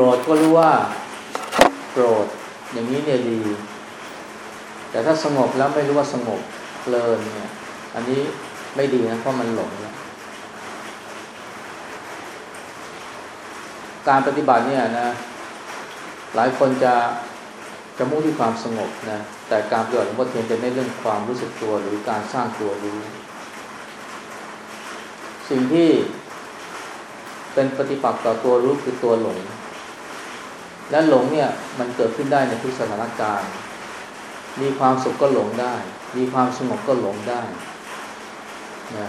รธก็รู้ว่าโกรธอย่างนี้เนี่ยดี แต่ถ้าสงบแล้วไม่รู้ว่าสงบเพลินเนี่ย อันนี้ไม่ดีนะเพราะมันหลงแล้วการปฏิบัติเนี่ยนะ หลายคนจะจะมุ่งที่ความสงบนะแต่การปฏิบัติหลวงพ่อเทียนจะในเรื่องความรู้สึกตัวหรือการสร้างตัวรู้ สิ่งที่เป็นปฏิปักษ์ต่อตัวรู้คือตัวหลง และหลงเนี่ยมันเกิดขึ้นได้ในทุกสถานการณ์ มีความสุขก็หลงได้ มีความสงบก็หลงได้นะ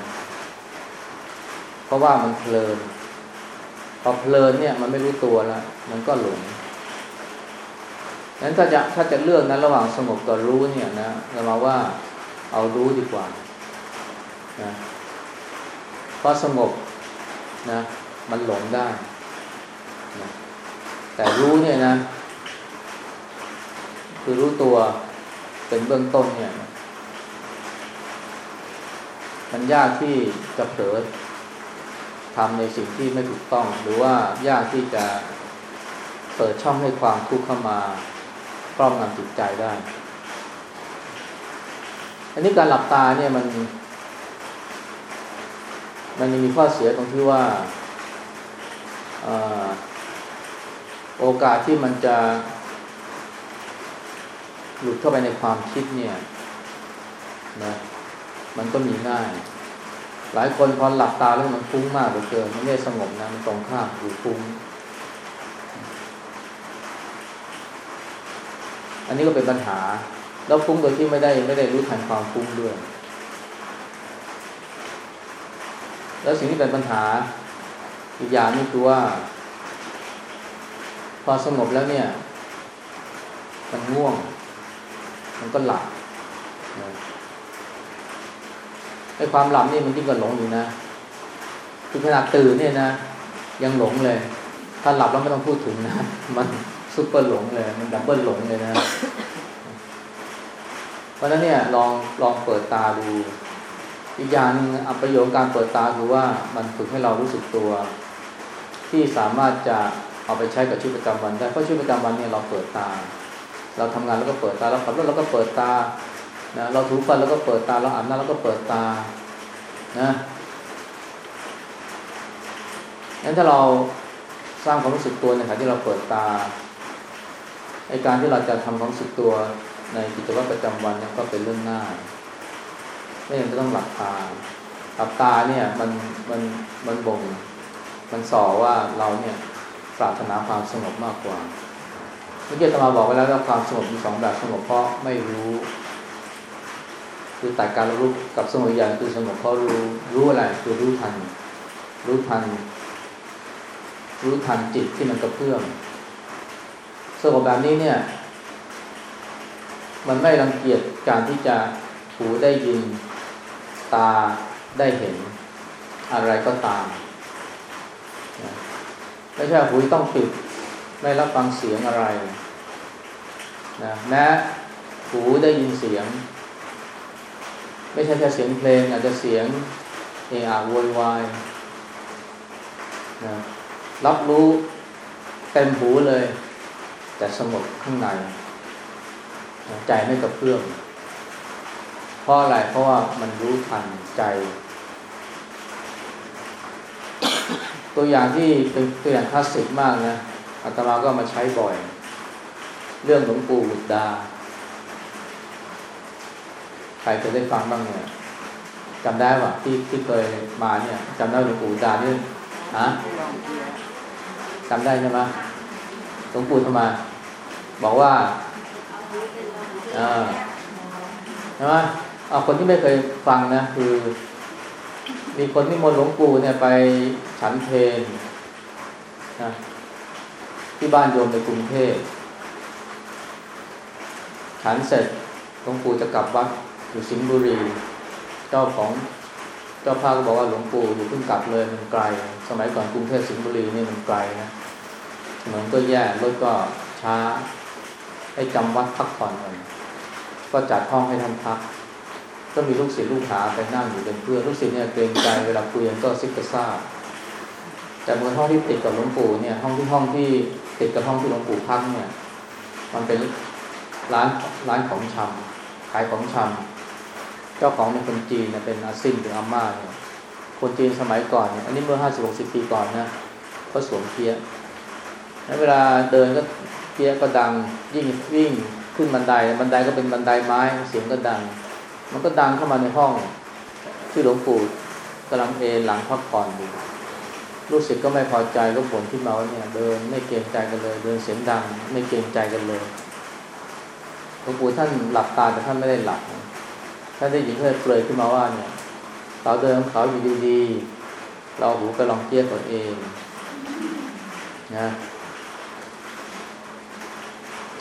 เพราะว่ามันเพลินพอเพลินเนี่ยมันไม่รู้ตัวแล้วมันก็หลงนั้นถ้าจะถ้าจะเลือกนะระหว่างสงบกับรู้เนี่ยนะเรามาว่าเอารู้ดีกว่านะเพราะสงบนะมันหลงได้นะ แต่รู้เนี่ยนะ คือรู้ตัวเป็นเบื้องต้นเนี่ย มันยากที่จะเผลอทำในสิ่งที่ไม่ถูกต้อง หรือว่ายากที่จะเปิดช่องให้ความทุกข์เข้ามาครอบงำจิตใจได้ อันนี้การหลับตาเนี่ยมัน มันยังมีข้อเสียตรงที่ว่า โอกาสที่มันจะหลุดเข้าไปในความคิดเนี่ยนะมันก็มีง่าย หลายคนพอหลับตาแล้วมันฟุ้งมากเหลือเกินมันไม่สงบนะมันตรงข้ามอยู่ฟุ้ง อันนี้ก็เป็นปัญหา แล้วฟุ้งโดยที่ไม่ได้ไม่ได้รู้ทันความฟุ้งด้วย แล้วสิ่งที่เป็นปัญหาอีกอย่างนี่คือว่า พอสงบแล้วเนี่ย มันง่วง มันก็หลับไอ้ความหลับนี่มันยิ่งกว่าหลงอยู่นะคือขนาดตื่นเนี่ยนะ ยังหลงเลย ถ้าหลับแล้วไม่ต้องพูดถึงนะ มันซุปเปอร์หลงเลย มัน double หลงเลยนะ เพราะนั้นเนี่ยลองลองเปิดตาดู อีกอย่างนึงอัประโยชน์การเปิดตาคือว่ามันฝึกให้เรารู้สึกตัว ที่สามารถจะ เอาไปใช้กับชีวิตประจำวันได้เพราะชีวิตประจำวันเนี่ยเราเปิดตา เราทำงานแล้วก็เปิดตาเราขับรถเราก็เปิดตานะเราถูฟันแล้วก็เปิดตาเราอาบน้ำแล้วก็เปิดตานะงั้นถ้าเราสร้างความรู้สึกตัวในขณะที่เราเปิดตาไอการที่เราจะทำความรู้สึกตัวในกิจวัตรประจำวันเนี่ยก็เป็นเรื่องง่ายไม่ยังจะต้องหลับตาหลับตาเนี่ยมันมันมันบ่งมันสอว่าเราเนี่ย ปรารถนาความสงบมากกว่าเมื่อกี้ตมาบอกไปแล้วว่าความสงบมีสองแบบสงบเพราะไม่รู้ คือแตัดการรู้กับสงบอย่างคือสงบเพราะรู้รู้อะไรคือรู้ทัน รู้ทัน รู้ทันจิตที่มันกระเพื่อมสงบแบบนี้เนี่ย มันไม่รังเกียจการที่จะหูได้ยิน ตาได้เห็น อะไรก็ตาม ไม่ใช่หูต้องปิด ไม่รับฟังเสียงอะไรนะแม้หูได้ยินเสียง ไม่ใช่แค่เสียงเพลง อาจจะเสียงเออาโวยวายนะรับรู้เต็มหูเลย แต่สงบข้างในใจไม่กระเพื่อมเพราะอะไรเพราะว่ามันรู้ทันใจ ตัวอย่างที่เป็นตัวอย่างคลาสสิกมากนะอาตมาก็มาใช้บ่อย เรื่องหลวงปู่บุตรดา ใครจะได้ฟังบ้างเนี่ยจำได้ป่ะที่ที่เคยมาเนี่ยจำได้หลวงปู่ดาเนี่ยฮะจำได้ใช่ไหมหลวงปู่ทำไมบอกว่าอ่าใช่ไหมเอาคนที่ไม่เคยฟังนะคือ มีคนที่มนหลวงปู่เนี่ยไปฉันเพลนะที่บ้านโยมในกรุงเทพฉันเสร็จหลวงปู่จะกลับวัดอยู่สิงห์บุรี เจ้าของเจ้าภาพก็บอกว่าหลวงปู่อยู่เพิ่งกลับเลยมันไกล สมัยก่อนกรุงเทพสิงห์บุรีนี่มันไกลนะเหมือนก็แย่รถก็ช้าให้จำวัดพักผ่อนก่อนก็จัดห้องให้ท่านพัก ก็มีลูกศิษย์ลูกหาไปนั่งอยู่เป็นเพื่อนลูกศิษย์เนี่ยเกรงใจเวลาคุยกันก็ซิกกระซ่าแต่บนห้องที่ติดกับหลวงปู่เนี่ยห้องที่ห้องที่ติดกับห้องที่หลวงปู่พักเนี่ย มันเป็นร้านร้านของชำขายของชำเจ้าของเป็นคนจีนเนี่ยเป็นอาซินเป็นอาม่าเนี่ยคนจีนสมัยก่อนเนี่ยอันนี้เมื่อห้าสิบหกสิบปีก่อนนะก็สวมเพี้ยแล้วเวลาเดินก็เพี้ยก็ดังยิ่งวิ่งขึ้นบันไดบันไดก็เป็นบันไดไม้เสียงก็ดัง มันก็ดังเข้ามาในห้องที่หลวงปู่กำลังเอหลังพักผ่อนอยู่ลูกศิษย์ก็ไม่พอใจก็ผลที่มาว่าเนี่ยเดินไม่เกรงใจกันเลย เดินเสียงดัง ไม่เกรงใจกันเลยหลวงปู่ท่านหลับตาแต่ท่านไม่ได้หลับท่านได้ยินเพื่อเปลยขึ้นมาว่าเนี่ยเราเดินของเขาอยู่ดีๆเราหูก็ลองเกียตัวเองนะ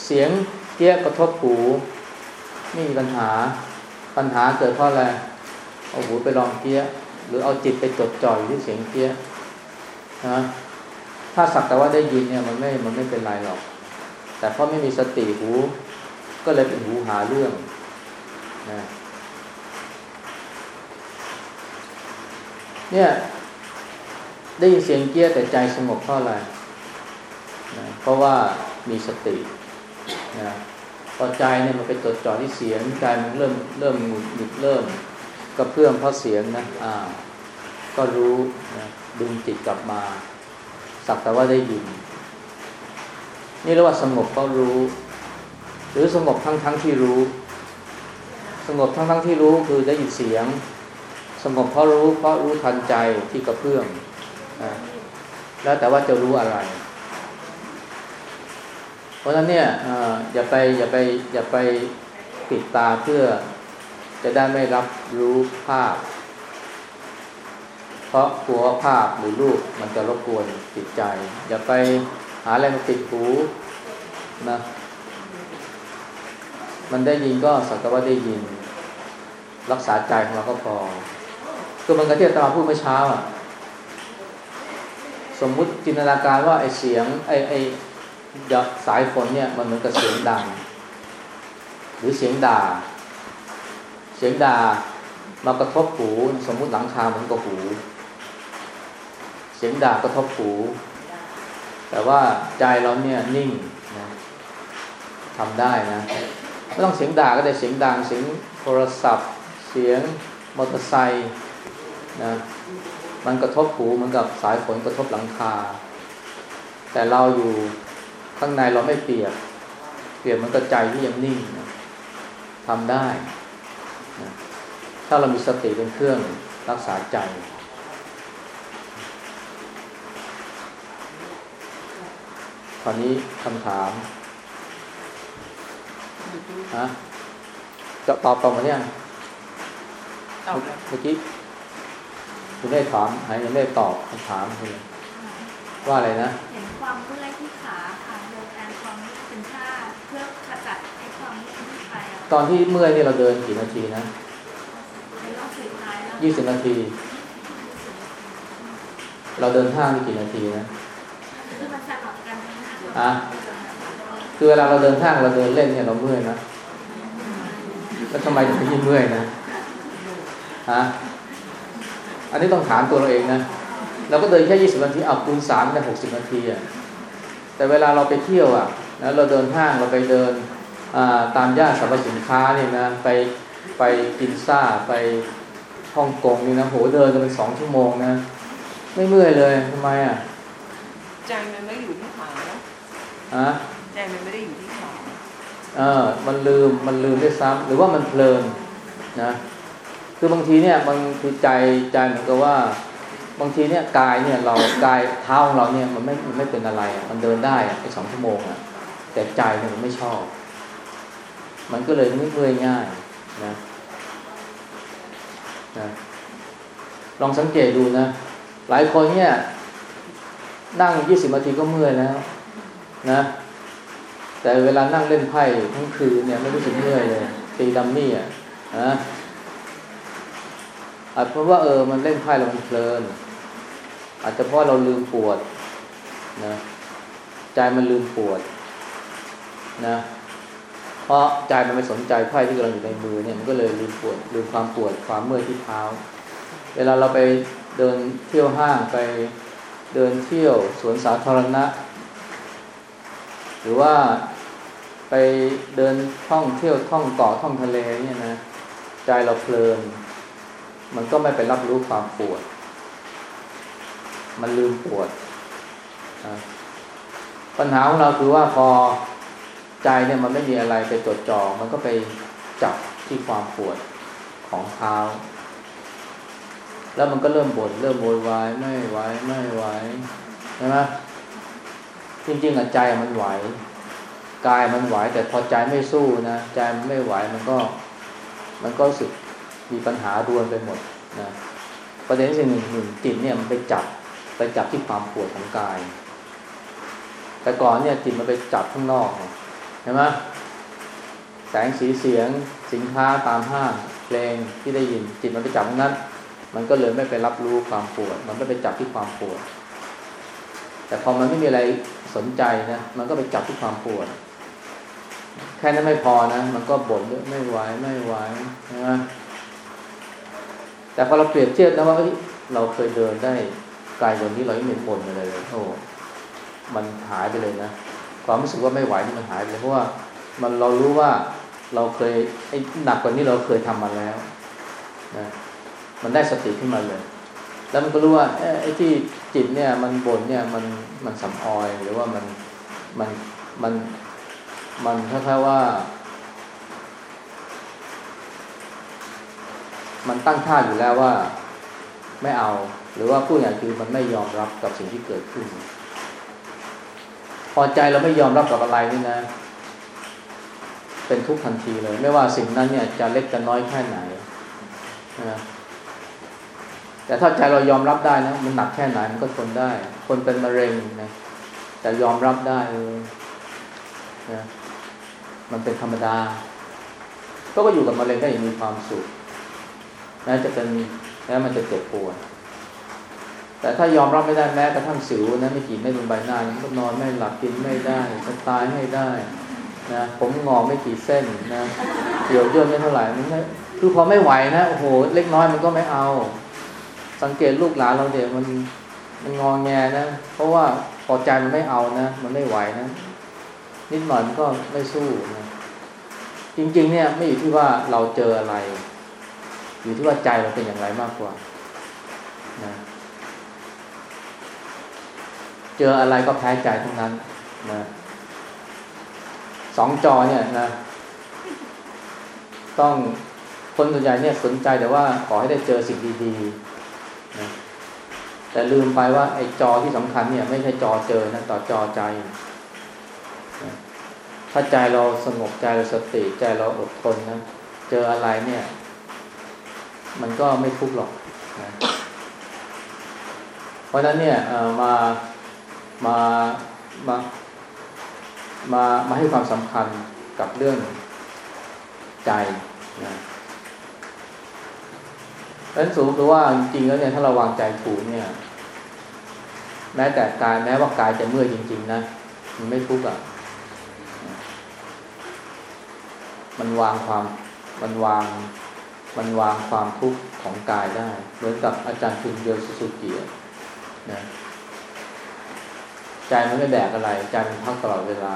เสียงเกี้ยกระทบหูไม่มีปัญหา ปัญหาเกิดเพราะอะไรเอาหูไปลองเกี้ย หรือเอาจิตไปจดจ่อยที่เสียงเกี้ยนะถ้าสักแต่ว่าได้ยินเนี่ยมันไม่มันไม่เป็นไรหรอก แต่เพราะไม่มีสติหูก็เลยเป็นหูหาเรื่องนะเนี่ย ได้ยินเสียงเกี้ยแต่ใจสงบเพราะอะไรนะเพราะว่ามีสตินะ พอใจเนี่ยมันไปจดจ่อที่เสียงใจมันเริ่มเริ่มหงุดหงิดเริ่มกระเพื่อมเพราะเสียงนะอ่าก็รู้นะดึงจิตกลับมา สักแต่ว่าได้ยิน นี่เรียกว่าสงบเพราะรู้ หรือสงบทั้งทั้งที่รู้ สงบทั้งทั้งที่รู้คือได้ยินเสียง สงบเพราะรู้เพราะรู้ทันใจที่กระเพื่อมนะแล้วแต่ว่าจะรู้อะไร เพราะฉะนั้นเนี่ยอย่าไปอย่าไปอย่าไปปิดตาเพื่อจะได้ไม่รับรู้ภาพ เพราะกลัวภาพหรือรูปมันจะรบกวนจิตใจ อย่าไปหาอะไรมาติดหูนะมันได้ยินก็สักว่าได้ยิน รักษาใจของเราก็พอคือมันกระเทียบตาพูดเมื่อเช้าอะสมมุติจินตนาการว่าไอเสียงไอไอ สายฝนเนี่ยมันเหมือนกับเสียงดัง หรือเสียงด่า เสียงด่ามากระทบหูสมมุติหลังคาเหมือนกับหู เสียงด่ากระทบหู แต่ว่าใจเราเนี่ยนิ่งนะทำได้นะไม่ต้องเสียงด่าก็ได้เสียงดังเสียงโทรศัพท์ เสียงมอเตอร์ไซค์นะมันกระทบหูเหมือนกับสายฝนกระทบหลังคา แต่เราอยู่ ข้างในเราไม่เปียก เปียกมันก็ใจที่ยังนิ่งนะทำได้นะถ้าเรามีสติเป็นเครื่องรักษาใจ ตอนนี้คำถามฮะจะตอบตรงมาเนี่ยตอบเมื่อกี้คุณได้ถามหายยังไม่ได้ตอบคำถามคุณว่าอะไรนะ ตอนที่เมื่อยนี่เราเดินกี่นาทีนะยี่สิบนาที เราเดินห้างนี่กี่นาทีนะอะคือเวลาเราเดินห้างเราเดินเล่นเนี่ยเราเมื่อยนะแล้วทำไมถึงไม่งเมื่อยนะฮะอันนี้ต้องถามตัวเราเองนะเราก็เดินแค่ยี่สิบนาทีเอาคูณสามได้หกสิบนาทีอะแต่เวลาเราไปเที่ยวอะนะเราเดินห้างเราไปเดิน ตามย่านสรรพสินค้าเนี่ยนะไปไปกินซ่าไปฮ่องกงนี่นะโหเดินกันเป็นสองชั่วโมงนะ ไม่เมื่อยเลยทำไมอะใจมันไม่อยู่ที่ขาแล้วฮะใจมันไม่ได้อยู่ที่ขาเออ มันลืมมันลืมด้วยซ้ำหรือว่ามันเพลินนะคือบางทีเนี่ยมันคือใจใจเหมือนกับว่า บางทีเนี่ยกายเนี่ยเรากายเท้าของเราเนี่ยมันไม่มันไม่เป็นอะไรอะมันเดินได้อะไปสองชั่วโมงอะแต่ใจเนี่ยมันไม่ชอบ มันก็เลยไม่เมื่อยง่ายนะนะลองสังเกตดูนะ หลายคนเนี่ย นั่งยี่สิบนาทีก็เมื่อยแล้ว นะ แต่เวลานั่งเล่นไพ่ทั้งคืนเนี่ยไม่รู้สึกเมื่อยเลยตีดัมมี่อะนะอาจเพราะว่าเออมันเล่นไพ่แล้วมันเพลิน อาจจะเพราะเราลืมปวดนะใจมันลืมปวดนะ เพราะใจมันไม่สนใจไพ่ที่กำลังอยู่ในมือเนี่ยมันก็เลยลืมปวดลืมความปวดความเมื่อยที่เท้า เวลาเราไปเดินเที่ยวห้างไปเดินเที่ยวสวนสาธารณะ หรือว่าไปเดินท่องเที่ยวท่องเกาะท่องทะเลเนี่ยนะใจเราเพลิน มันก็ไม่ไปรับรู้ความปวด มันลืมปวด ปัญหาของเราคือว่าพอ ใจเนี่ยมันไม่มีอะไรไปจดจ่อมันก็ไปจับที่ความปวดของเท้า แล้วมันก็เริ่มบ่นเริ่มโวยวายไม่ไหวไม่ไหวใช่ไหมจริงๆอะใจมันไหวกายมันไหวแต่พอใจไม่สู้นะใจมันไม่ไหวมันก็ มันก็รู้สึกมีปัญหารวนไปหมดนะประเด็นที่หนึ่งหนึ่งจิตเนี่ยมันไปจับไปจับที่ความปวดของกาย แต่ก่อนเนี่ยจิตมันไปจับข้างนอกเห็นไหมแสงสีเสียงสินค้าตามห้างเพลงที่ได้ยินจิตมันไปจับตรงนั้น มันก็เลยไม่ไปรับรู้ความปวด มันก็ไปจับที่ความปวด แต่พอมันไม่มีอะไรสนใจนะมันก็ไปจับที่ความปวด แค่นั้นไม่พอนะ มันก็บ่นด้วยไม่ไหวไม่ไหวใช่ไหแต่พอเราเปรียบเทียบนะว่าเอ้ยเราเคยเดินได้ไกลกว่านี้เราไม่เห็นบ่นเลยเลยโอ้มันหายไปเลยนะ ความรู้สึกว่าไม่ไหวนี่มันหายไปเลยเพราะว่ามันเรารู้ว่าเราเคยไอ้หนักกว่านี้เราเคยทำมาแล้วนะมันได้สติขึ้นมาเลย แล้วมันก็รู้ว่าไอ้ที่จิตเนี่ยมันบ่นเนี่ยมันมันสำออยหรือว่ามันมันมันมันคล้ายๆว่า มันตั้งท่าอยู่แล้วว่าไม่เอา หรือว่าผู้อย่างคือมันไม่ยอมรับกับสิ่งที่เกิดขึ้น พอใจเราไม่ยอมรับกับอะไรนี่นะ เป็นทุกข์ทันทีเลย ไม่ว่าสิ่งนั้นเนี่ยจะเล็กจะน้อยแค่ไหนนะแต่ถ้าใจเรายอมรับได้นะมันหนักแค่ไหนมันก็ทนได้ คนเป็นมะเร็งนะแต่ยอมรับได้เออนะมันเป็นธรรมดา ก็ก็อยู่กับมะเร็งได้อย่างมีความสุขแม้จะเป็นแม้มันจะเจ็บปวด แต่ถ้ายอมรับไม่ได้แม้กระทั่งสิวนะไม่กี่ไม่บนใบหน้ามันก็นอนไม่หลับกินไม่ได้จะตายให้ได้นะผมงอไม่กี่เส้นนะเกี่ยวย่นไม่เท่าไหร่มันไม่คือพอไม่ไหวนะโอ้โหเล็กน้อยมันก็ไม่เอา สังเกตลูกหลานเราเดี๋ยวมันมันงองแงนะ เพราะว่าพอใจมันไม่เอานะ มันไม่ไหวนะ นิดหน่อยมันก็ไม่สู้นะจริง ๆ เนี่ยไม่อยู่ที่ว่าเราเจออะไร อยู่ที่ว่าใจเราเป็นอย่างไรมากกว่านะ เจออะไรก็แพ้ใจทั้งนั้นนะสองจอเนี่ยนะ ต้องคนส่วนใหญ่เนี่ยสนใจแต่ว่าขอให้ได้เจอสิ่งดีๆนะแต่ลืมไปว่าไอ้จอที่สำคัญเนี่ย ไม่ใช่จอเจอนะต่อจอใจนะถ้าใจเราสงบใจเราสติใจเราอดทนนะเจออะไรเนี่ย มันก็ไม่ทุกข์หรอกนะเพราะฉะนั้นเนี่ยเอ่อมา มามามามาให้ความสำคัญกับเรื่องใจนะดังนั้นสูงคือว่าจริงๆแล้วเนี่ยถ้าเราวางใจถูกเนี่ย แม้แต่กายแม้ว่ากายจะเมื่อยจริง ๆ นะมันไม่ทุกข์อะมันวางความมันวางมันวางความทุกข์ของกายได้ เหมือนกับอาจารย์คุณเดียวสุสุเกิอะนะ ใจมันไม่แบกอะไรใจมันพักตลอดเวลา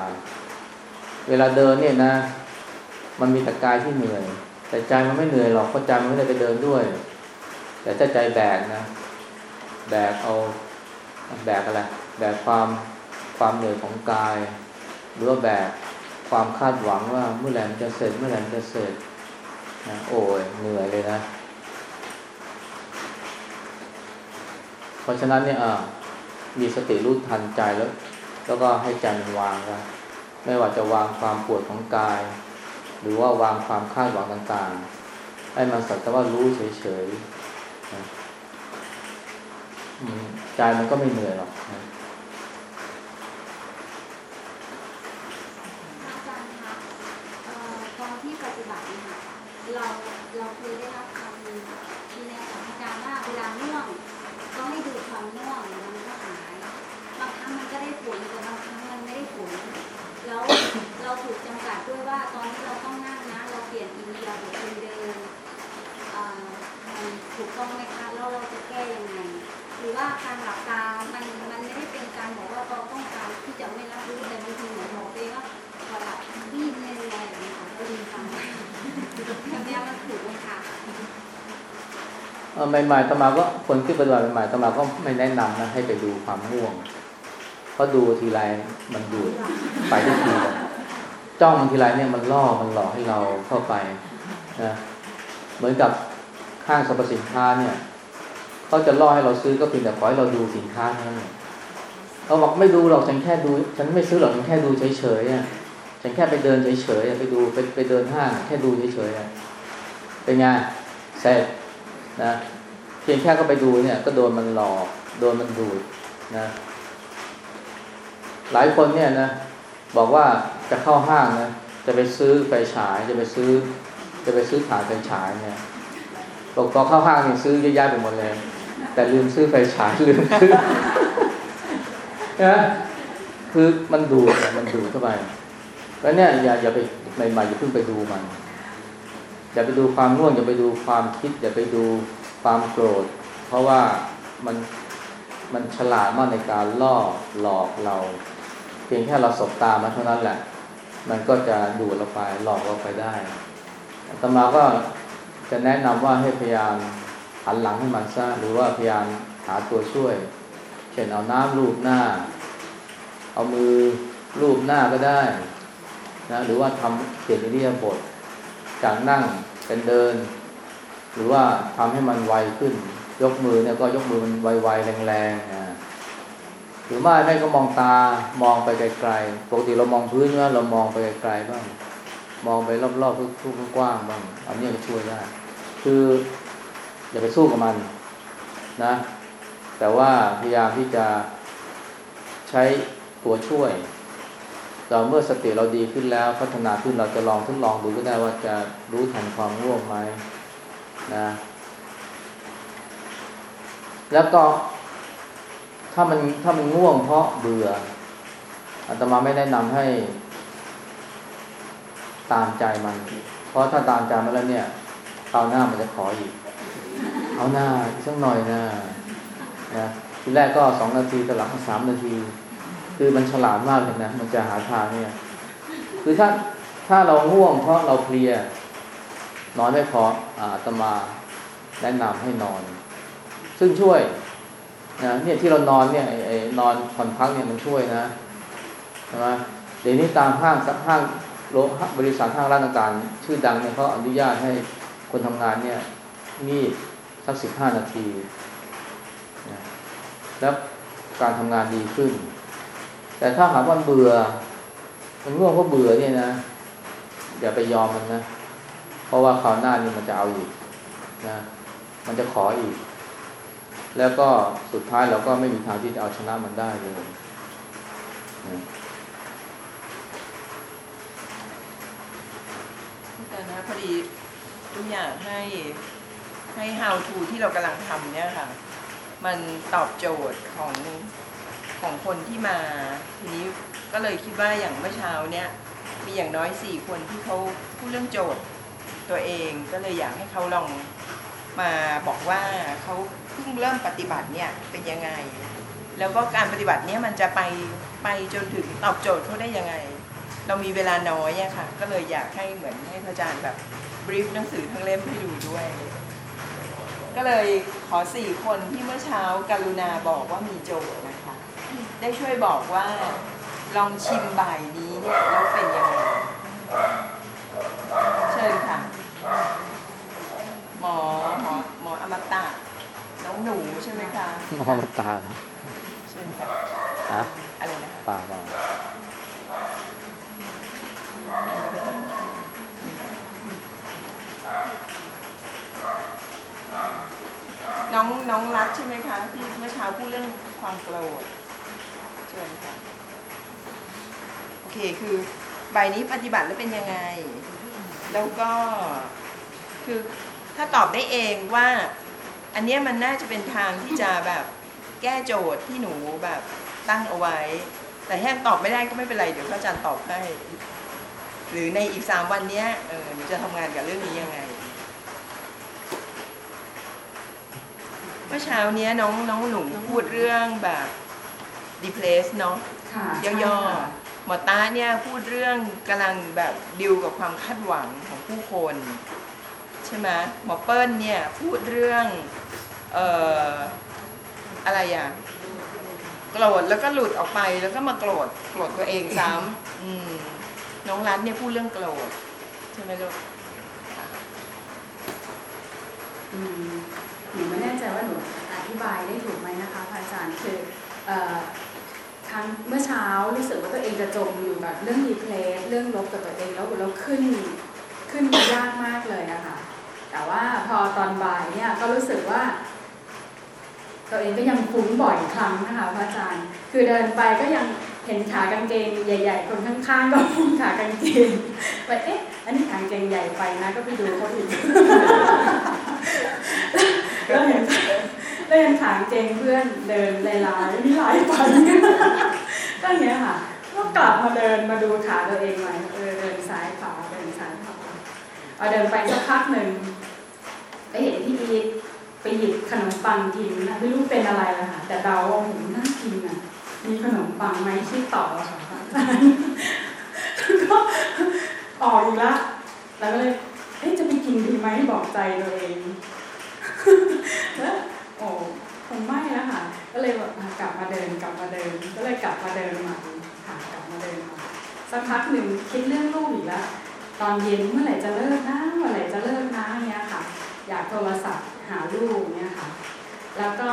เวลาเดินเนี่ยนะ มันมีแต่กายที่เหนื่อย แต่ใจมันไม่เหนื่อยหรอกเพราะใจมันไม่ได้ไปเดินด้วย แต่ถ้าใจแบกนะ แบกเอาแบกอะไรแบกความความเหนื่อยของกาย หรือว่าแบกความคาดหวังว่าเมื่อไหร่มันจะเสร็จเมื่อไหร่มันจะเสร็จนะโอ้ยเหนื่อยเลยนะ เพราะฉะนั้นเนี่ยอ่า มีสติรู้ทันใจแล้ว แล้วก็ให้ใจมันวางนะไม่ว่าจะวางความปวดของกาย หรือว่าวางความคาดหวังต่างๆ ให้มันสักแต่ว่ารู้เฉยๆใจมันก็ไม่เหนื่อยหรอกนะ อาจารย์คะเอ่อตอนที่ปฏิบัติเนี่ยค่ะเราเราเคยได้รับคำที่แนะของอาจารย์ว่าเวลาง่วงก็ให้ดูความง่วงมันก็หายบางครั้งมันก็ได้ผลแต่บางครั้งมันไม่ได้ผล แล้วเราถูกจำกัดด้วยว่าตอนที่เราต้องนั่งนะเราเปลี่ยนอินเดียบทเป็นเดินเอ่อมันถูกต้องไหมคะแล้วเราจะแก้ยังไง เรือว่าการหลับตา มันมันไม่ได้เป็นการบอกว่าเราต้องการที่จะไม่รับรู้แต่บางทีเหมือนบอกเองว่าพอหลับรีบเล่นอะไรอย่างเงี้ยค่ะก็ลืมฟังแบบเนี้ยมันถูกไหมคะ เออ ใหม่ๆตมาก็คนที่ปฏิบัติใหม่ๆตมาก็ไม่แนะนำนะให้ไปดูความง่วงเพราะดูทีไรมันดูดไปทุกทีจ้องมันทีไรเนี่ยมันล่อมันหลอกให้เราเข้าไปนะเหมือนกับห้างสรรพสินค้าเนี่ยเขาจะล่อให้เราซื้อก็เพียงแต่ขอให้เราดูสินค้าเท่านั้นเขาบอกไม่ดูหรอกฉันแค่ดู ฉันไม่ซื้อหรอกฉันแค่ดูเฉยๆอะฉันแค่ไปเดินเฉยๆไปดูไปไปเดินห้างแค่ดูเฉยๆเป็นไงเสร็จนะ เพียงแค่ก็ไปดูเนี่ย ก็โดนมันหลอกโดนมันดูดนะ หลายคนเนี่ยนะบอกว่าจะเข้าห้างนะจะไปซื้อไฟฉาย จะไปซื้อ จะไปซื้อถ่านไฟฉายเนี่ยบอกพอเข้าห้างเนี่ยซื้อเยอะแยะไปหมดเลย แต่ลืมซื้อไฟฉายลืมซื้อนะคือมันดูดมันดูดเข้าไปแล้วเนี่ยอย่าอย่าไปใหม่ๆอย่าเพิ่งไปดูมัน อย่าไปดูความง่วงอย่าไปดูความคิด อย่าไปดู ความโกรธ เพราะว่ามันมันฉลาดมากในการล่อหลอกเรา เพียงแค่เราสบตามันเท่านั้นแหละ มันก็จะดูดเราไปหลอกเราไปได้อาตมาก็จะแนะนำว่าให้พยายามหันหลังให้มันซะหรือว่าพยายามหาตัวช่วย เช่นเอาน้ำลูบหน้า เอามือลูบหน้าก็ได้นะหรือว่าทำเปลี่ยนอิริยาบถจากนั่งเป็นเดิน หรือว่าทำให้มันไวขึ้น ยกมือเนี่ยก็ยกมือมันไวๆแรงๆนะหรือไม่ไม่ก็มองตามองไปไกลๆปกติเรามองพื้นว่าเรามองไปไกลๆบ้าง มองไปรอบๆทุกๆกว้างบ้าง อันนี้ก็ช่วยได้ คืออย่าไปสู้กับมันนะ แต่ว่าพยายามที่จะใช้ตัวช่วยเราเมื่อสติเราดีขึ้นแล้วพัฒนาขึ้นเราจะลองทดลองดูก็ได้ว่าจะรู้ทันความง่วงไหม นะแล้วก็ถ้ามันถ้ามันง่วงเพราะเบื่ออาตมาไม่แนะนำให้ตามใจมัน เพราะถ้าตามใจมันแล้วเนี่ยคราวหน้ามันจะขออีก เอาหน้าอีกสักหน่อยนะนะทีแรกก็สองนาทีตหลังสามนาที คือมันฉลาดมากเลยนะ มันจะหาทางเนี่ย คือถ้าถ้าเราง่วงเพราะเราเพลีย นอนไม่พออาตมาแนะนำให้นอน ซึ่งช่วยนะเนี่ยที่เรานอนเนี่ยไอ้นอนผ่อนพักเนี่ยมันช่วยนะใช่ไหมเดี๋ยวนี้ตามห้างสักห้างโลบริษัทห้างร้านต่างๆชื่อดังเนี่ยเขาอนุญาตให้คนทำงานเนี่ยงีบสักสิบห้านาทีนะแล้วการทำงานดีขึ้น แต่ถ้าหากว่าเบื่อ มันง่วงเพราะเบื่อเนี่ยนะอย่าไปยอมมันนะ ราะว่าคราวหน้านี่มันจะเอาอีกนะมันจะขออีก แล้วก็สุดท้ายเราก็ไม่มีทางที่จะเอาชนะมันได้เลยนะแต่นะพอดีทุกอย่างให้ให้ how to ที่เรากำลังทำเนี่ยค่ะ มันตอบโจทย์ของของคนที่มา ทีนี้ก็เลยคิดว่าอย่างเมื่อเช้าเนี่ย มีอย่างน้อยสี่คนที่เขาพูดเรื่องโจทย์ ตัวเองก็เลยอยากให้เขาลองมาบอกว่าเขาเพิ่งเริ่มปฏิบัติเนี่ยเป็นยังไง แล้วก็การปฏิบัติเนี่ยมันจะไปไปจนถึงตอบโจทย์เขาได้ยังไง เรามีเวลาน้อยอะค่ะ ก็เลยอยากให้เหมือนให้พระอาจารย์แบบบรีฟหนังสือทั้งเล่มให้ดูด้วย ก็เลยขอสี่คนที่เมื่อเช้าการุณาบอกว่ามีโจทย์นะคะ ได้ช่วยบอกว่าลองชิมบ่ายนี้เนี่ยแล้วเป็นยังไงเชิญค่ะ หมอหมอหมออมตะน้องหนูใช่ไหม คะมองตาเชิญค่ะฮะอะไรนะคะป่าเปล่าน้องน้องรักใช่ไหมคะที่เมื่อเช้าพูดเรื่องความโกรธเชิญค่ะโอเคคือใบนี้ปฏิบัติแล้วเป็นยังไง แล้วก็คือถ้าตอบได้เองว่า อันเนี้ยมันน่าจะเป็นทางที่จะแบบแก้โจทย์ที่หนูแบบตั้งเอาไว้ แต่ถ้าตอบไม่ได้ก็ไม่เป็นไรเดี๋ยวพระอาจารย์ตอบให้ หรือในอีกสามวันเนี้ยเออหนูจะทำงานกับเรื่องนี้ยังไงมมื่อเช้าเนี้ยน้องน้องหนูพูดเรื่องแบบ depress เนาะค่ะย่อๆหมอต้าเนี่ยพูดเรื่องกำลังแบบดิวกับความคาดหวังของผู้คน ใช่ไหมหมอเปิ้ลเนี่ยพูดเรื่องเอ่ออะไรอะโกรธแล้วก็หลุดออกไปแล้วก็มาโกรธโกรธตัวเองซ้ำอืมน้องรัฐเนี่ยพูดเรื่องโกรธใช่ไหมลูกอืมหนูไม่แน่ใจว่าหนูอธิบายได้ถูกไหมนะคะพระอาจารย์คือเอ่อครั้งเมื่อเช้ารู้สึกว่าตัวเองจะจมอยู่กับเรื่องดีเพลสเรื่องลบกับตัวเองแล้วแล้วขึ้นขึ้นมายากมากเลยอะค่ะ แต่ว่าพอตอนบ่ายเนี่ยก็รู้สึกว่า ตัวเองก็ยังฟุ้งบ่อยครั้งนะคะพระอาจารย์ คือเดินไปก็ยังเห็นขากางเกงใหญ่ ๆ คนข้างๆก็พุ่งขากางเกงไปเอ๊ะ อันนี้ขากางเกงใหญ่ไปนะ ก็ไปดูเขาอีกแล้วเห็นแล้วเห็นขากางเกงเพื่อนเดินลายๆมีหลายปันก็อย่างเงี้ยค่ะก็กลับมาเดินมาดูขาตัวเองใหม่เออเดินซ้ายขวาเดินซ้ายขวาพอาเดินไปสักพักหนึ่ง ไปเห็นที่อีทไปหยิบขนมปังกินนะไม่รู้เป็นอะไรอะค่ะแต่เดาว่าโอ้โหน่ากินอะมีขนมปังไหมชื่อต่อค่ะก็ออกอีกละแล้วก็เลยเอ๊ะจะไปกินดีไหมบอกใจตัวเองแล้วโอ้คงไม่แล้วค่ะ ก็เลยแบบกลับมาเดินกลับมาเดิน ก็เลยกลับมาเดินใหม่ค่ะกลับมาเดินใหม่สักพักหนึ่งคิดเรื่องลูกอีกแล้วตอนเย็นเมื่อไหร่จะเลิกนะเมื่อไหร่จะเลิกนะเนี้ยค่ะ อยากโทรศัพท์หาลูกเนี้ยค่ะ แล้วก็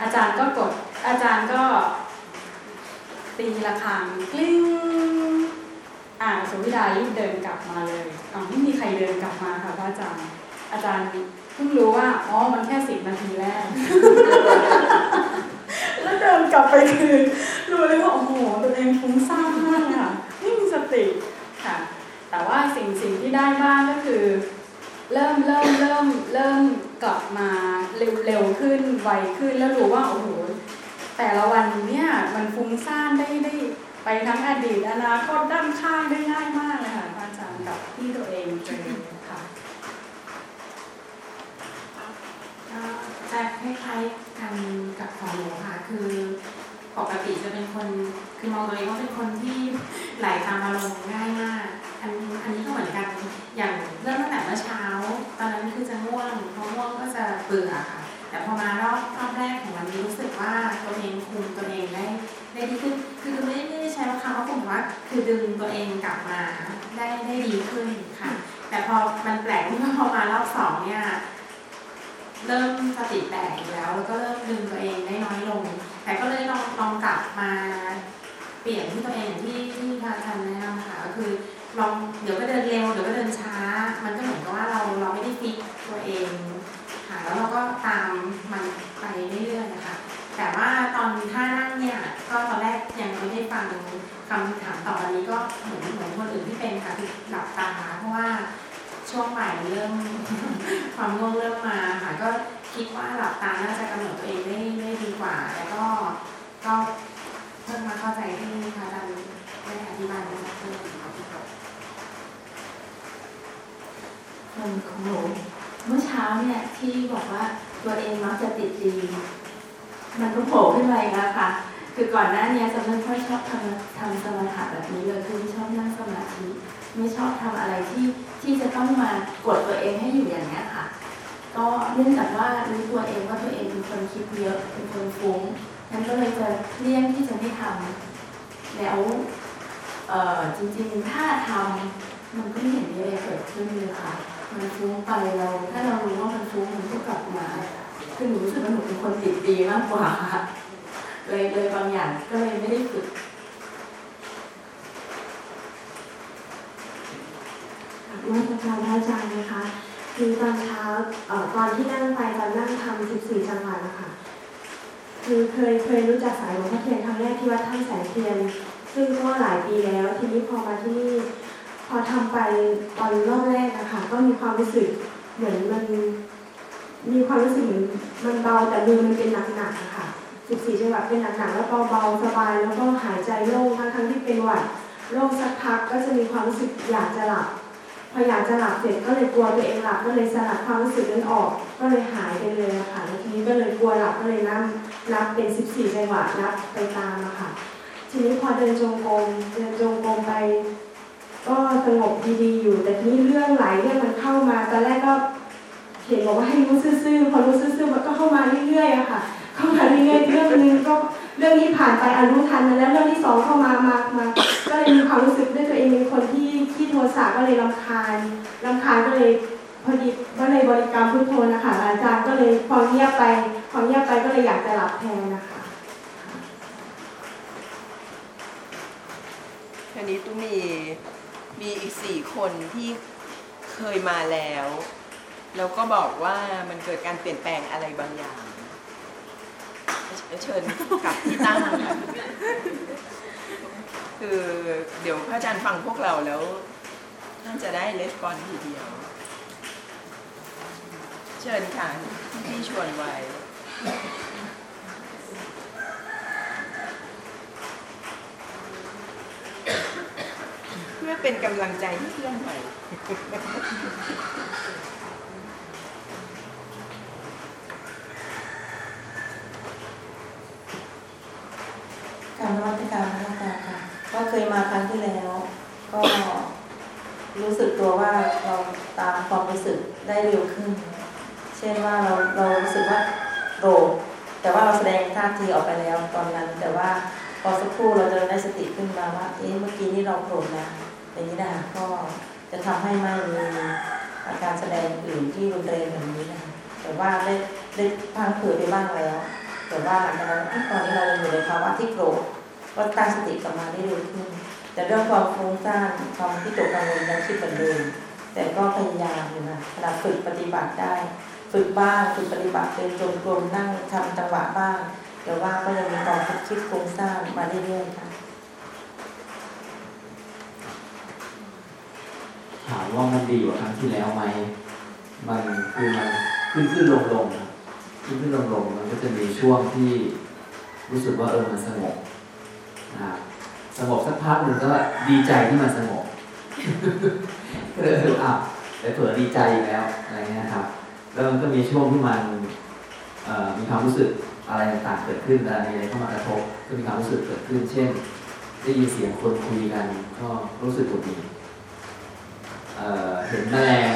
อาจารย์ก็กดอาจารย์ก็ตีระฆังกลิ้งอ่าสุวิดารีบเดินกลับมาเลยอ๋อไม่มีใครเดินกลับมาค่ะพระอาจารย์ อาจารย์เพิ่งรู้ว่าอ๋อมันแค่สิบนาทีแรก แล้วเดินกลับไปคืนรู้เลยว่าโอ้โหตัวเองฟุ้งซ่านมากเลยค่ะไม่มีสติค่ะ แต่ว่าสิ่งสิ่งที่ได้บ้างก็คือ เริ่มเริ่มเริ่มเริ่มกลับมาเร็วเร็วขึ้นไวขึ้นแล้วรู้ว่าโอ้โหแต่ละวันเนี่ยมันฟุ้งซ่านได้ได้ไปทั้งอดีตอนาคตด้านข้างได้ง่ายมากเลยค่ะอาจารย์กับที่ตัวเองเจอค่ะก็จะคล้ายๆกันกับของหนูค่ะคือปกติจะเป็นคนคือมองตัวเองว่าเป็นคนที่ไหลตามอารมณ์ง่ายมาก อันอันนี้ก็เหมือนกันอย่างเริ่มตั้งแต่เมื่อเช้า ตอนนั้นคือจะง่วงพอง่วงก็จะเบื่อค่ะแต่พอมารอบรอบแรกของวันนี้รู้สึกว่าตัวเองคุมตัวเองได้ได้ดีขึ้นคือไม่ไม่ได้ใช้ว่าคำว่าคุมว่าคือดึงตัวเองกลับมาได้ได้ดีขึ้นค่ะ แต่พอมันแปลกที่ว่าพอมารอบสองเนี่ยเริ่มสติแตกอีกแล้วแล้วก็เริ่มดึงตัวเองได้น้อยลง แต่ก็เลยลองลองกลับมาเปลี่ยนที่ตัวเองอย่างที่ที่พระอาจารย์แนะนำค่ะก็คือ ลองเดี๋ยวก็เดินเร็วเดี๋ยวก็เดินช้า มันก็เหมือนกับว่าเราเราไม่ได้ฟิกตัวเองค่ะแล้วเราก็ตามมันไปเรื่อยๆนะคะแต่ว่าตอนท่านั่งเนี่ยก็ตอนแรกยังไม่ได้ฟังคำถามต่อวันนี้ก็เหมือนเหมือนคนอื่นที่เป็นค่ะคือหลับตาเพราะว่าช่วงบ่ายเริ่มความง่วงเริ่มมาค่ะก็คิดว่าหลับตาน่าจะกำหนดตัวเองได้ได้ดีกว่า แล้วก็ก็เพิ่งมาเข้าใจที่พระอาจารย์ได้อธิบายมาสักครู่ ค่ะคนของหนูเมื่อเช้าเนี่ยที่บอกว่าตัวเองมักจะติดดี มันก็โผล่ขึ้นมาอีกแล้วค่ะ คือก่อนหน้านี้จะไม่ค่อยชอบทำทำสมาธิแบบนี้เลยคือไม่ชอบนั่งสมาธิไม่ชอบทำอะไรที่ที่จะต้องมากดตัวเองให้อยู่อย่างนี้ยค่ะ ก็เนื่องจากว่ารู้ตัวเองว่าตัวเองเป็นคนคิดเยอะเป็นคนฟุ้งนั้นก็เลยจะเลี่ยงที่จะไม่ทำแล้วเอ่อจริงๆถ้าทำมันก็ไม่เห็นมีอะไรเกิดขึ้นเลยค่ะ มันฟุ้งไปเราถ้าเรารู้ว่ามันฟุ้งมันก็กลับมาคือหนูรู้สึกว่าหนูเป็นคนติดดีมากกว่าเลยเลยบางอย่างก็เลยไม่ได้ฝึกมาจากการพระอาจารย์นะคะคือตอนเช้าเอ่อตอนที่นั่งไปตอนนั่งทำ14จังหวัดนะคะคือเคยเคยรู้จักสายหลวงพ่อเทียนครั้งแรกที่วัดถ้ำแสงเทียน ซึ่งก็หลายปีแล้ว ทีนี้พอมาที่นี่ อทำไปตอนรอบแรกนะคะก็มีความรู้สึกเหมือนมัน มีความรู้สึกเหมือนมันเบาแต่มือมันเป็นหนักๆอะค่ะ14จังหวัดเป็นหนักๆแล้วเบาๆสบายแล้วก็หายใจโล่งทั้งที่เป็นหวัดโล่งสักพักก็จะมีความรู้สึกอยากจะหลับพออยากจะหลับเสร็จก็เลยกลัวตัวเองหลับก็เลยสลัดความรู้สึกนั้นออก ก็เลยหายไปเลยอะค่ะแล้วทีนี้ก็เลยกลัวหลับก็เลยนับนับเป็น14จังหวะนับไปตามอะค่ะ ทีนี้พอเดินจงกรมเดินจงกรมไป ก็สงบดีๆอยู่ แต่ทีนี้เรื่องหลายเรื่องมันเข้ามาตอนแรกก็เห็นบอกว่าให้รู้ซื่อๆพอรู้ซื่อๆมันก็เข้ามาเรื่อยๆอะค่ะ เข้ามาเรื่อยๆเรื่องนึงก็เรื่องนี้ผ่านไปอรู้ทันแล้วเรื่องที่สองเข้ามามามาก็เลยมีความรู้สึกด้วยตัวเองเป็นคนที่ที่โทสะก็เลยรำคาญรำคาญก็เลยพอดีก็เลยบริกรรมพุทโธนะคะอาจารย์ก็เลยพอเงียบไปพอเงียบไปก็เลยอยากจะหลับแทนนะคะทีนี้ตุ้ม มีอีกสี่คนที่เคยมาแล้ว แล้วก็บอกว่ามันเกิดการเปลี่ยนแปลงอะไรบางอย่าง เชิญกลับที่ตั้งค่ะคือเดี๋ยวพระอาจารย์ฟังพวกเราแล้วท่านจะได้เลสปอนทีเดียว เชิญค่ะที่ชวนไว้ พื่อเป็นกำลังใจให้เพื่อนใหม่การนวัตการพระอาจารค่ะก็เคยมาครั้งที่แล้ว ก็รู้สึกตัวว่าเราตามความรู้สึกได้เร็วขึ้น เช่นว่าเราเรารู้สึกว่าโกรธแต่ว่าเราแสดงท่าทีออกไปแล้วตอนนั้น แต่ว่าพอสักครู่เราจะได้สติขึ้นมาว่าเอ๊ะเมื่อกี้นี้เราโกรธนะ อย่างนี้นะคะก็จะทำให้ไม่มีอาการแสดงอื่นที่รุนแรงแบบนี้นะคะแต่ว่าได้ได้พังเผือไปบ้างแล้ว แต่ว่าหลังจากนั้นตอนนี้เราอยู่ในภาวะที่โกรธก็ตั้งสติกลับมาได้เร็วขึ้นแต่เรื่องความฟุ้งซ่านความที่ตกกังวลยังคิดเหมือนเดิมแต่ก็พยายามอยู่นะขณะฝึกปฏิบัติได้ ฝึกบ้างฝึกปฏิบัติเป็นจงกรมนั่งทำจังหวะบ้าง แต่ว่าก็ยังมีความคิดคิดฟุ้งซ่านมาเรื่อยๆค่ะ ถามว่ามันดีกว่าครั้งที่แล้วไหมมันคือมันขึ้นขึ้นลงลงขึ้นขึ้นลงลงมันก็จะมีช่วงที่รู้สึกว่าเออมันสงบนะครับสงบสักพักหนึ่งก็ดีใจที่มันสงบก็เลยอะแต่เผื่อดีใจแล้วอะไรเงี้ยครับแล้วมันก็มีช่วงที่มันมีความรู้สึกอะไรต่างๆเกิดขึ้นแล้วมีอะไรเข้ามากระทบก็มีความรู้สึกเกิดขึ้น เช่น ได้ยินเสียงคนคุยกันก็รู้สึกปวดดีเอ่อ เห็นแมลง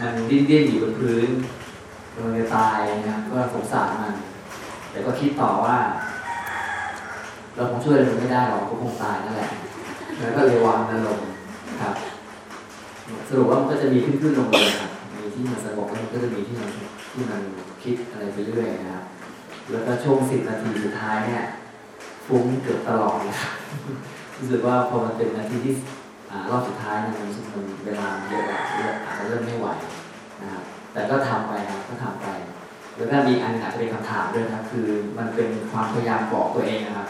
มันดิ้นดิ้นอยู่บนพื้นกำลังจะตายนะครับก็สงสารมัน แต่ก็คิดต่อว่า เราคงช่วยมันไม่ได้หรอกก็คงตายนั่นแหละ แล้วก็เลยวางมันลงครับ สรุปว่ามันก็จะมีขึ้นขึ้นลงลงครับมีที่มันสงบแล้วมันก็จะมีที่มันที่มันคิดอะไรไปเรื่อยนะครับ แล้วก็ช่วงสิบนาทีสุดท้ายเนี่ยฟุ้งเกือบตลอดเลยครับรู้สึกว่าพอมันเป็นนาทีที่ รอบสุดท้ายเนี่ยมันรู้สึกมันเวลาเยอะเยอะอาจจะเริ่มไม่ไหวนะครับแต่ก็ทำไปครับก็ทำไปแล้วก็มีอันหนึงอาจจะเป็นคำถามด้วยนะครับคือ มันเป็นความพยายามบอกตัวเองนะครับ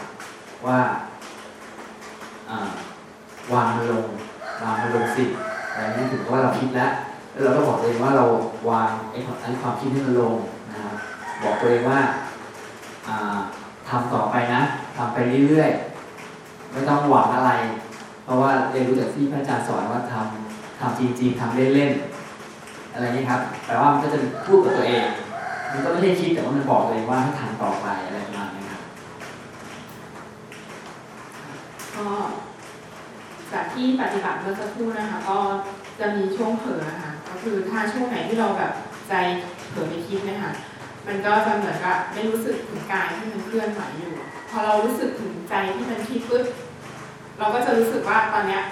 ว่าวางมันลงวางมันลงสิอะไรนี้ถึงว่าเราคิดแล้วแล้วเราก็บอกตัวเองว่าเราวางไอ้ความไอ้ความคิดนี้มันลงนะครับบอกตัวเองว่าอ่าทำต่อไปนะทำไปเรื่อยๆไม่ต้องหวังอะไร ราะว่าเรียนรู้จากที่พระอาจารย์สอนว่าทำทำจริง ๆทำเล่นๆอะไรนี้ครับแต่ว่ามันก็จะพูดกับตัวเอง มันก็ไม่ใช่คิดแต่ว่ามันบอกตัวเองว่าให้ทำต่อไปอะไรประมาณนี้ครับก็จากที่ปฏิบัติเมื่อสักครู่นะคะ ก็จะมีช่วงเผลอค่ะก็คือถ้าช่วงไหนที่เราแบบใจเผลอไปคิดนะคะมันก็จะเหมือนกับไม่รู้สึกถึงกายที่มันเคลื่อนไหวอยู่ พอเรารู้สึกถึงใจที่มันคิดปุ๊บ เราก็จะรู้สึกว่าตอนเนี้ย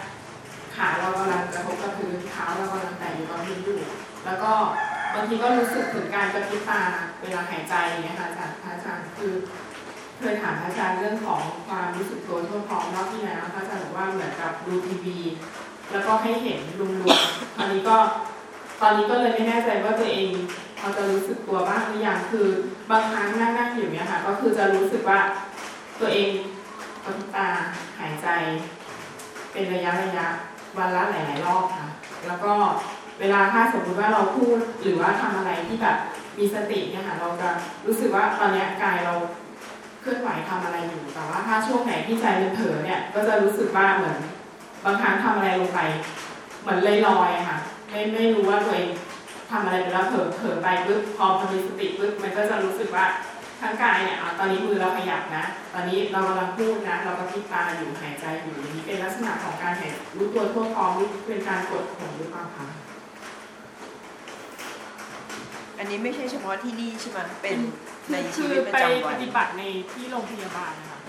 ขาเรากำลังกระทบกับพื้นเท้าเรากำลังแตะอยู่กับพื้อยู่ แล้วก็บางทีก็รู้สึกถึงการกระพริบตาเวลาหายใจอย่างเงี้ยค่ะจารย์พระอาจารย์คือเคยถามอาจารย์เรื่องของความรู้สึกตัวทั่วพร้อมรอบที่แล้วพระอาจารย์บอกว่าเหมือนกับดูทีวีแล้วก็ให้เห็นรวมๆตอนนี้ก็ตอนนี้ก็เลยไม่แน่ใจว่าตัวเองพอจะรู้สึกตัวบ้างหรือยังคือบางครั้งนั่งนั่งอยู่เนี่ยค่ะ ก็คือจะรู้สึกว่าตัวเอง กระพริบตาหายใจ เป็นระยะระยะวันละหลายๆรอบค่ะ แล้วก็เวลาถ้าสมมติว่าเราพูดหรือว่าทำอะไรที่แบบมีสติเนี่ยค่ะเราจะรู้สึกว่าตอนนี้กายเราเคลื่อนไหวทำอะไรอยู่ แต่ว่าถ้าช่วงไหนที่ใจมันเผลอเนี่ยก็จะรู้สึกว่าเหมือน บางครั้งทำอะไรลงไป เหมือนลอยๆอะค่ะไม่ไม่รู้ว่าตัวเองทำอะไรไปแล้วเผลอเผลอไปปุ๊บพอพอมีสติปุ๊บมันก็จะรู้สึกว่า ทั้งกายเนี่ยอะตอนนี้มือเราขยับนะ ตอนนี้เรากำลังพูดนะ เราก็พิดตาอยู่หายใจอยู่อย่างนี้เป็นลักษณะของการหายรู้ตัวทั่วพร้อมหรือเป็นการกดข่มหรือเปล่าคะอันนี้ไม่ใช่เฉพาะที่นี่ใช่ไหมเป็นในชีคือวิตประไปจำวัปนฏิบัติในที่โรงพยาบาลนะคะ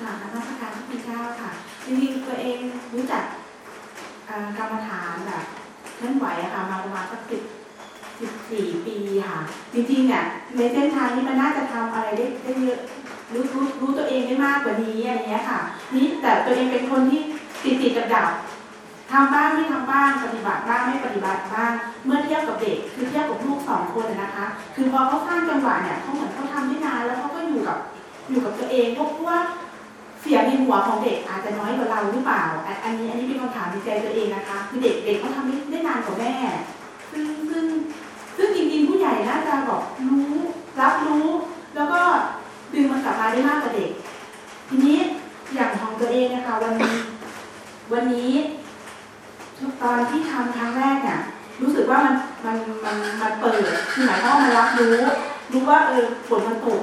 ค่ะนมัสการที่พี่เจ้าค่ะจริงๆตัวเองรู้จักอ่ากรรมฐานแบบเคลื่อนไหวอะค่ะมาประมาณสักสิบ สิบสี่ปีค่ะ จริงๆเนี่ยในเส้นทางนี้มันน่าจะทำอะไรได้ได้เยอะรู้รู้รู้ตัวเองได้มากกว่านี้อะไรเงี้ยค่ะนี่แต่ตัวเองเป็นคนที่ติดติดกับดับทำบ้างไม่ทำบ้างปฏิบัติบ้างไม่ปฏิบัติบ้างเมื่อเทียบกับเด็กคือเทียบกับลูกสองคนนะคะ คือพอเขาสร้างจังหวะเนี่ยเขาเหมือนเขาทำได้นานแล้วเขาก็อยู่กับอยู่กับตัวเองเพราะว่าเสียงในหัวของเด็กอาจจะน้อยกว่าเราหรือเปล่า อันอันนี้อันนี้เป็นคำถามในใจตัวเองนะคะ คือเด็กเด็กเขาทำได้ได้นานกว่าแม่ ซึ่งซึ่ง ซึ่งจริงๆผู้ใหญ่น่าจะบอกรู้รับรู้ แล้วก็ดึงมันกลับมาได้มากกว่าเด็ก ทีนี้อย่างของตัวเองนะคะวันนี้วันนี้ตอนที่ทำครั้งแรกเนี่ยรู้สึกว่ามันมันมันมันเปิดคือหมายความว่ามันรับรู้ รู้ว่าเออฝนมันตก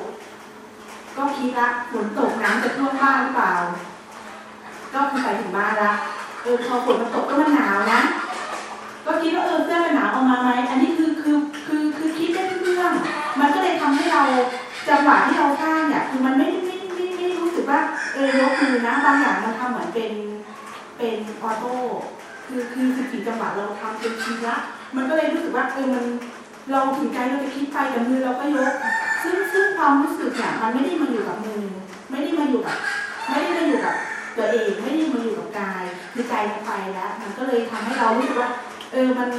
ก็คิดละฝนตกน้ำจะท่วมบ้านหรือเปล่า ก็คือไปถึงบ้านละเออพอฝนมันตกก็มันหนาวนะ ก็คิดว่าเออเสื้อกันหนาวเอามาไหมอันนี้คือคือคือคือคิดได้ทุกเรื่อง มันก็เลยทำให้เราจังหวะที่เราสร้างเนี่ยคือมันไม่ไม่ไม่ไม่รู้สึกว่าเออยกมือนะบางอย่างมันทำเหมือนเป็นเป็นออโต้คือคือสิบสี่จังหวะเราทำเป็นทีละมันก็เลยรู้สึกว่าเออมันเราถึงใจเราจะคิดไปแต่มือเราก็ยกซึ่งซึ่งความรู้สึกเนี่ยมันไม่ได้มาอยู่กับมือ ไม่ได้มาอยู่กับไม่ได้มาอยู่กับตัวเองไม่ได้มาอยู่กับกายคือใจมันไปแล้ว มันก็เลยทำให้เรารู้สึกว่า เออมัน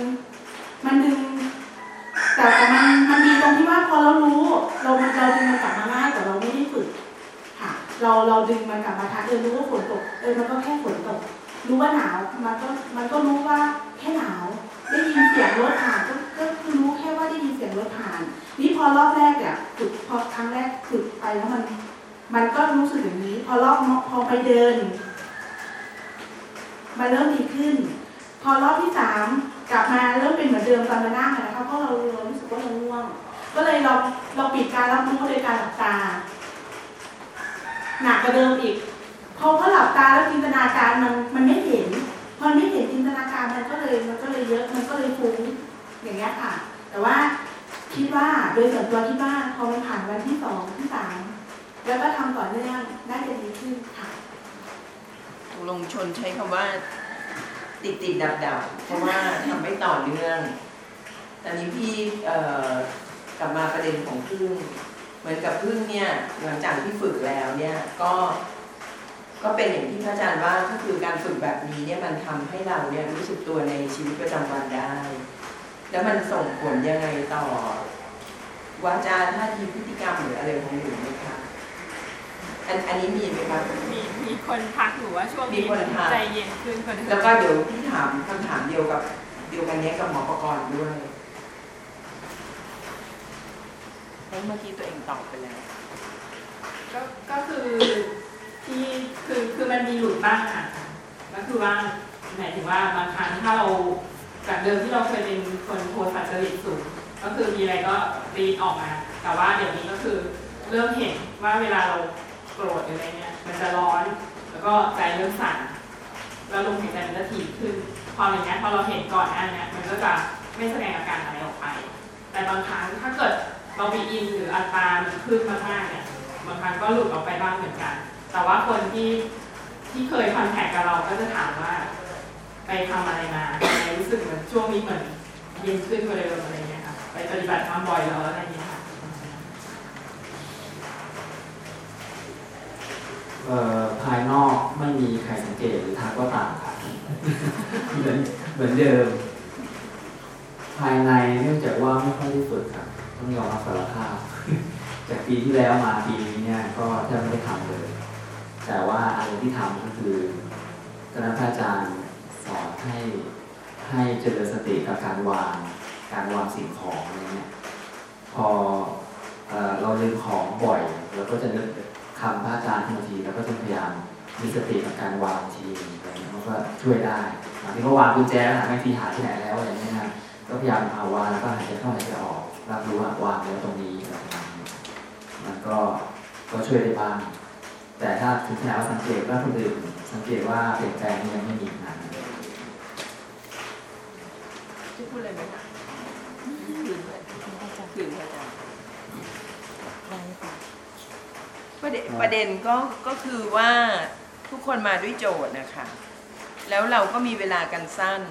มันดึงแต่แต่มันมันดีตรงที่ว่าพอเรารู้ เรามันเราดึงมันกลับมาง่ายแต่เราไม่ได้ฝึกค่ะ เราเราดึงมันกลับมาทันเออรู้ว่าฝนตกเออมันก็แค่ฝนตกรู้ว่าหนาวมันก็มันก็รู้ว่าแค่หนาว ได้ยินเสียงรถผ่านก็ก็รู้แค่ว่าได้ยินเสียงรถผ่าน นี่พอรอบแรกเนี่ยฝึกพอครั้งแรกฝึกไปแล้วมัน มันก็รู้สึกอย่างนี้ พอรอบพอไปเดินมันเริ่มดีขึ้น พอรอบที่สามกลับมาเริ่มเป็นเหมือนเดิมตอนมานั่งอะนะคะเพราะเราเรารู้สึกว่าเราง่วง ก็เลยเราเราปิดการรับรู้โดยการหลับตา หนักกว่าเดิมอีกพอเขาหลับตาแล้วจินตนาการมันมันไม่เห็นพอไม่เห็นจินตนาการมันก็เลยมันก็เลยเยอะมันก็เลยฟุ้งอย่างเงี้ยค่ะ แต่ว่าคิดว่าโดยส่วนตัวคิดว่าพอมันผ่านวันที่สองที่สามแล้วก็ทำต่อเนื่องน่าจะดีขึ้นค่ะลงชนใช้คำว่า ติดติดดับดับเพราะว่าทำไม่ต่อเนื่อง ตอนนี้พี่เอกลับมาประเด็นของพึ่ง เหมือนกับพึ่งเนี่ยหลังจากที่ฝึกแล้วเนี่ยก็ก็เป็นอย่างที่พระอาจารย์ว่าก็คือการฝึกแบบนี้เนี่ยมันทำให้เราเนี่ยรู้สึกตัวในชีวิตประจำวันได้ แล้วมันส่งผลยังไงต่อวาจาท่าทีพฤติกรรมหรืออะไรของหนูไหมคะ อันอันนี้มีไหมคะมีมีคนทักหนูว่าช่วงมีนี้คนทักใจเย็นขึ้นกว่าเดิมแล้วก็เดี๋ยวพี่ถามคำถามเดียวกับเดียวกันเนี้ยกับหมอประกรณ์ด้วยเพราะเมื่อกี้ตัวเองตอบไปแล้ว ก็ก็คือที่คือคือมันมีหลุดบ้างค่ะก็คือว่าหมายถึงว่าบางครั้งถ้าเราจากเดิมที่เราเคยเป็นคนโทสะจริตสูงก็คือมีอะไรก็รีดออกมา แต่ว่าเดี๋ยวนี้ก็คือเริ่มเห็นว่าเวลาเรา โกรธหรืออะไรเนี่ยมันจะร้อน แล้วก็ใจเริ่มสั่นแล้วลมหายใจมันจะถี่ขึ้นพออย่างนี้ยพอเราเห็นก่อนหน้าเนี้ยมันก็จะไม่แสดงอาการอะไรออกไป แต่บางครั้งถ้าเกิดเราไปอินหรืออัตรามันขึ้นมากๆเนี่ยบางครั้งก็หลุดออกไปบ้างเหมือนกัน แต่ว่าคนที่ที่เคยคอนแทคกับเราก็จะถามว่า ไปทำอะไรมาทำไมรู้สึกเหมือนช่วงนี้เหมือนเย็นขึ้นกว่าเดิมอะไรเงี้ยค่ะไปปฏิบัติธรรมบ่อยแล้วอะไรเงี้ยค่ะ เอ่อ ภายนอกไม่มีใครสังเกตหรือทักก็ต่างค่ะเหมือนเหมือนเดิม ภายในเนื่องจากว่าไม่ค่อยได้ฝึกครับต้องยอมรับสารภาพ จากปีที่แล้วมาปีนี้เนี่ยก็แทบไม่ได้ทำเลย แต่ว่าอะไรที่ทำก็คือคณะพระอาจารย์สอนให้ให้เจริญสติกับการวางการวางสิ่งของอะไรเงี้ยพอเอเราลืมของบ่อยเราก็จะนึก คำพระอาจารย์ทันทีแล้วก็จะพยายามมีสติในการวางทีอะไรเงี้ยมันก็ช่วยได้บางทีก็วางกุญแจหาไม่ทีหาที่ไหนแล้วอะไรเงี้ยนะก็พยายามเอาวางแล้วก็หายใจเข้าหายใจออกรับรู้ว่าวางแล้วตรงนี้อะไรประมาณนี้มันก็ก็ช่วยได้บ้างแต่ถ้าถึงขนาดว่าสังเกตว่าคนอื่นสังเกตว่าเปลี่ยนแปลงนี่ยังไม่มีขนาดนั้นจะพูดอะไรไหมคะคืนเลยคืนพระอาจารย์ ประเด็นประเด็นก็ก็คือว่าทุกคนมาด้วยโจทย์นะคะ แล้วเราก็มีเวลากันสั้น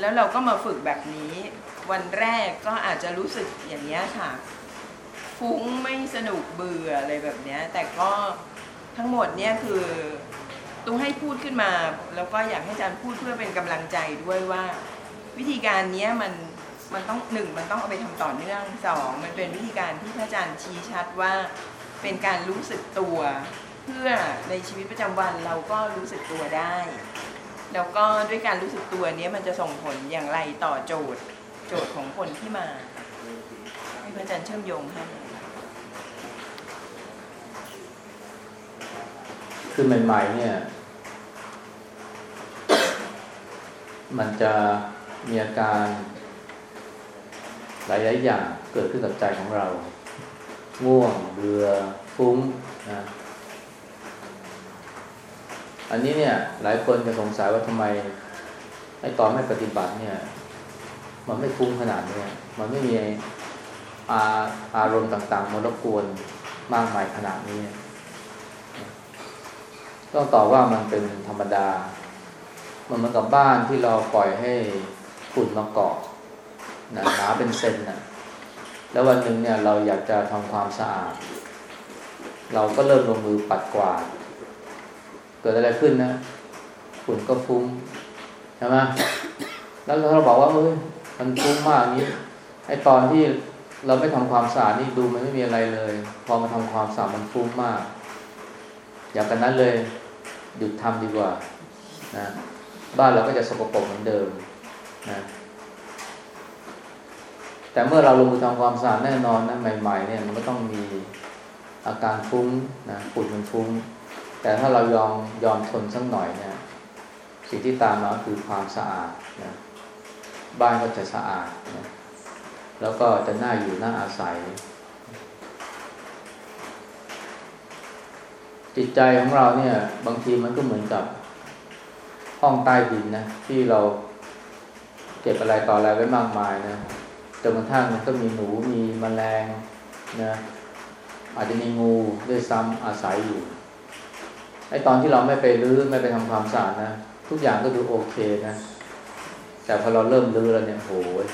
แล้วเราก็มาฝึกแบบนี้ วันแรกก็อาจจะรู้สึกอย่างนี้ยค่ะ ฟุ้งไม่สนุกเบื่ออะไรแบบเนี้ยแต่ก็ทั้งหมดเนี่ยคือตุ้ให้พูดขึ้นมา แล้วก็อยากให้อาจารย์พูดเพื่อเป็นกำลังใจด้วยว่า วิธีการเนี้ยมันมันต้องหนึ่งมันต้องเอาไปทำต่อเนื่องสองมันเป็นวิธีการที่พระอาจารย์ชี้ชัดว่า เป็นการรู้สึกตัว เพื่อในชีวิตประจำวันเราก็รู้สึกตัวได้ แล้วก็ด้วยการรู้สึกตัวนี้มันจะส่งผลอย่างไรต่อโจทย์ โจทย์ของคนที่มาให้พระอาจารย์เชื่อมโยงให้คือใหม่ๆเนี่ย มันจะมีอาการหลายๆอย่างเกิดขึ้นกับใจของเรา ง่วงเบื่อฟุ้งนะอันนี้เนี่ย หลายคนจะสงสัยว่าทำไมไอ้ตอนไม่ปฏิบัติเนี่ย มันไม่ฟุ้งขนาดเนี้ยมันไม่มีอาอารมณ์ต่างๆมารบกวนมากมายขนาดนี้ต้องตอบว่ามันเป็นธรรมดา มันเหมือนกับบ้านที่เราปล่อยให้ฝุ่นมาเกาะหนาเป็นเซนนะ แล้ววันหนึ่งเนี่ยเราอยากจะทำความสะอาด เราก็เริ่มลงมือปัดกวาด เกิดอะไรขึ้นนะฝุ่นก็ฟุ้งใช่ไหมแล้วเราบอกว่าเอ้ยมันฟุ้งมากนี้ไอตอนที่เราไม่ทำความสะอาดนี่ดูมันไม่มีอะไรเลย พอมาทำความสะอาดมันฟุ้งมาก อยากกันนั้นเลยหยุดทำดีกว่านะบ้านเราก็จะสกปรกเหมือนเดิมนะ แต่เมื่อเราลงมือทำความสะอาดแน่นอนนะใหม่ ๆ เนี่ยมันก็ต้องมีอาการฟุ้งนะฝุ่นมันฟุ้ง แต่ถ้าเรายอมยอมทนสักหน่อยเนี่ย สิ่งที่ตามมาคือความสะอาดนะบ้านก็จะสะอาดนะแล้วก็จะน่าอยู่น่าอาศัย จิตใจของเราเนี่ย บางทีมันก็เหมือนกับห้องใต้ดินนะที่เราเก็บอะไรต่ออะไรไว้มากมายนะ จนกระทั่งมันก็มีหนูมีแมลงนะอาจจะมีงูด้วยซ้ำอาศัยอยู่ไอตอนที่เราไม่ไปรื้อไม่ไปทำความสะอาดนะทุกอย่างก็ดูโอเคนะ แต่พอเราเริ่มรื้อแล้วเนี่ยโหย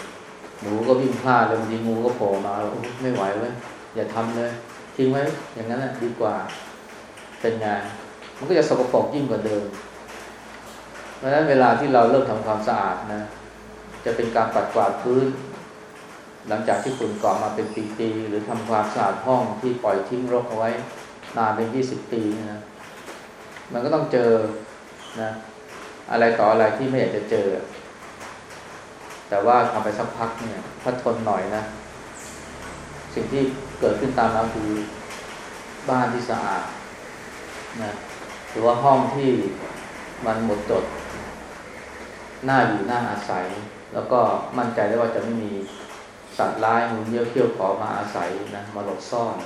หนูก็วิ่งพลาดเลยบางทีงูก็โผล่มาแล้วโอ้ไม่ไหวเว้ยอย่าทำเลยทิ้งไว้อย่างนั้นนะดีกว่าเป็นงาน มันก็จะสกปรกยิ่งกว่าเดิม เพราะฉะนั้นเวลาที่เราเริ่มทำความสะอาดนะ จะเป็นการปัดกวาดพื้น หลังจากที่ฝุ่นกาะมาเป็นปีๆหรือทำความสะอาดห้องที่ปล่อยทิ้งรกเอาไว้นานเป็นยี่สิบปีนะมันก็ต้องเจอนะอะไรต่ออะไรที่ไม่อยากจะเจอ แต่ว่าทำไปสักพักเนี่ยถ้าทนหน่อยนะ สิ่งที่เกิดขึ้นตามมาคือบ้านที่สะอาดนะหรือว่าห้องที่มันหมดจด หน่าอยู่หน่าอาศัย แล้วก็มั่นใจได้ว่าจะไม่มี สัตว์ร้ายงูเยี่ยวเขี้ยวขอมาอาศัยนะมาหลบซ่อน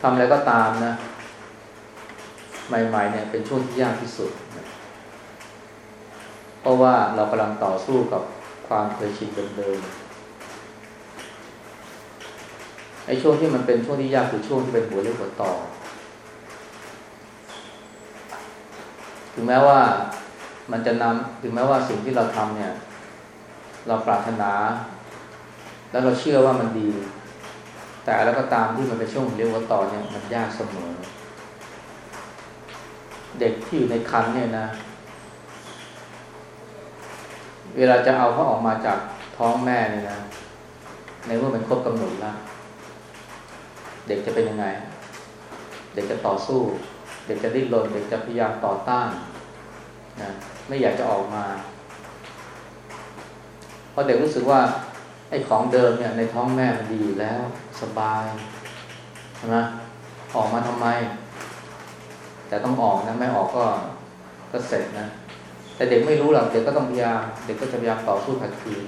ทำอะไรก็ตามนะ ใหม่ๆเนี่ยเป็นช่วงที่ยากที่สุดนะเพราะว่าเรากำลังต่อสู้กับความเคยชินเดิมๆไอ้ช่วงที่มันเป็นช่วงที่ยากคือช่วงที่เป็นหัวเรี่ยวหัวต่อ ถึงแม้ว่า มันจะนำถึงแม้ว่าสิ่งที่เราทำเนี่ย เราปรารถนา แล้วเราเชื่อว่ามันดี แต่แล้วก็ตามที่มันเป็นช่วงเรี่ยวหัวต่อเนี่ยมันยากเสมอ เด็กที่อยู่ในคันเนี่ยนะ เวลาจะเอาเขาออกมาจากท้องแม่เนี่ยนะ ในเมื่อมันครบกำหนดแล้ว เด็กจะเป็นยังไง เด็กจะต่อสู้ เด็กจะดิ้นรนเด็กจะพยายามต่อต้านนะ ไม่อยากจะออกมา เพราะเด็กรู้สึกว่าไอ้ของเดิมเนี่ยในท้องแม่มันดีอยู่แล้ว สบายใช่ไหมออกมาทำไม แต่ต้องออกนะไม่ออกก็ก็เสร็จนะแต่เด็กไม่รู้หรอกเด็กก็ต้องพยายามเด็กก็จะพยายามต่อสู้ขัดขืน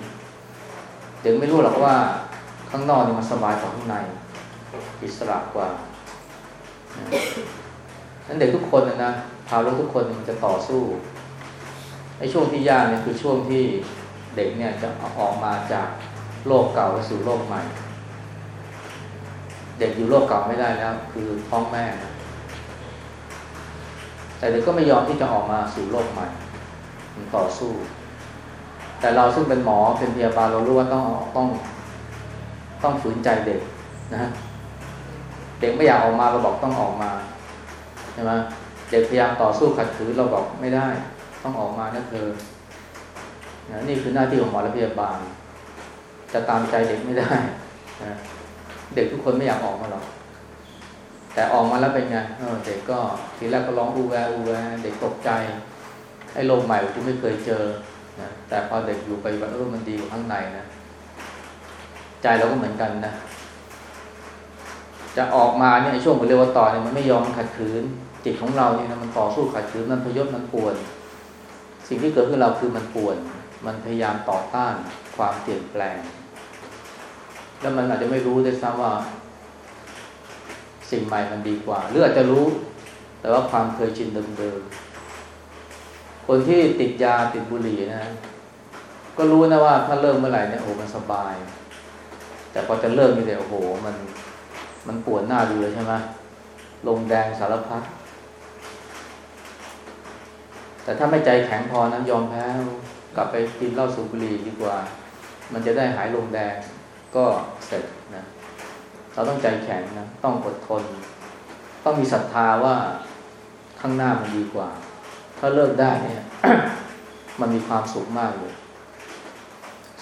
เด็กไม่รู้หรอกว่าข้างนอกนี่มันสบายกว่าข้างใน อิสระกว่านั้นเด็กทุกคนนะนะทารกทุกคนมันจะต่อสู้ ไอ้ช่วงที่ยากเนี่ยคือช่วงที่เด็กเนี่ยจะออกมาจากโลกเก่าไปสู่โลกใหม่ เด็กอยู่โลกเก่าไม่ได้แล้ว คือท้องแม่นะแต่เด็กก็ไม่ยอมที่จะออกมาสู่โลกใหม่มันต่อสู้ แต่เราซึ่งเป็นหมอเป็นพยาบาลเรารู้ว่าต้องต้องต้องฝืนใจเด็กนะเด็กไม่อยากออกมาเราบอกต้องออกมาใช่ไหมเด็กพยายามต่อสู้ขัดขืนเราบอกไม่ได้ ต้องออกมานะเธอนะนี่คือหน้าที่ของหมอและพยาบาล จะตามใจเด็กไม่ได้นะเด็กทุกคนไม่อยากออกมาหรอกแต่ออกมาแล้วเป็นไงเออเด็กก็ทีแรกก็ร้องอูแวอูแวเด็กตกใจไอ้โลกใหม่ที่ไม่เคยเจอนะแต่พอเด็กอยู่ไปว่าเออมันดีกว่ข้างในนะใจเราก็เหมือนกันนะจะออกมาเนี่ยช่วงเรียกว่าต่อเนี่ยมันไม่ยอมขัดขืนจิตของเราเนี่ยนะมันต่อสู้ขัดขืนมันพยศมันปวน สิ่งที่เกิดขึ้นเราคือมันปวน มันพยายามต่อต้านความเปลี่ยนแปลง แล้วมันอาจจะไม่รู้ด้วยซ้ำว่า สิ่งใหม่มันดีกว่า หรืออาจจะรู้ แต่ว่าความเคยชินเดิมๆ คนที่ติดยาติดบุหรี่นะ ก็รู้นะว่าถ้าเริ่มเมื่อไหร่เนี่ยโอ้มันสบาย แต่พอจะเริ่มนี่เดี๋ยวโอ้โห มันมันปวดหน้าดูเลยใช่ไหมลงแดงสารพัด แต่ถ้าไม่ใจแข็งพอนะยอมแพ้กลับไปกินเหล้าสูบบุหรี่ดีกว่า มันจะได้หายลงแดงก็เสร็จนะเราต้องใจแข็งนะต้องอดทน ต้องมีศรัทธาว่าข้างหน้ามันดีกว่า ถ้าเลิกได้เนี่ย มันมีความสุขมากเลย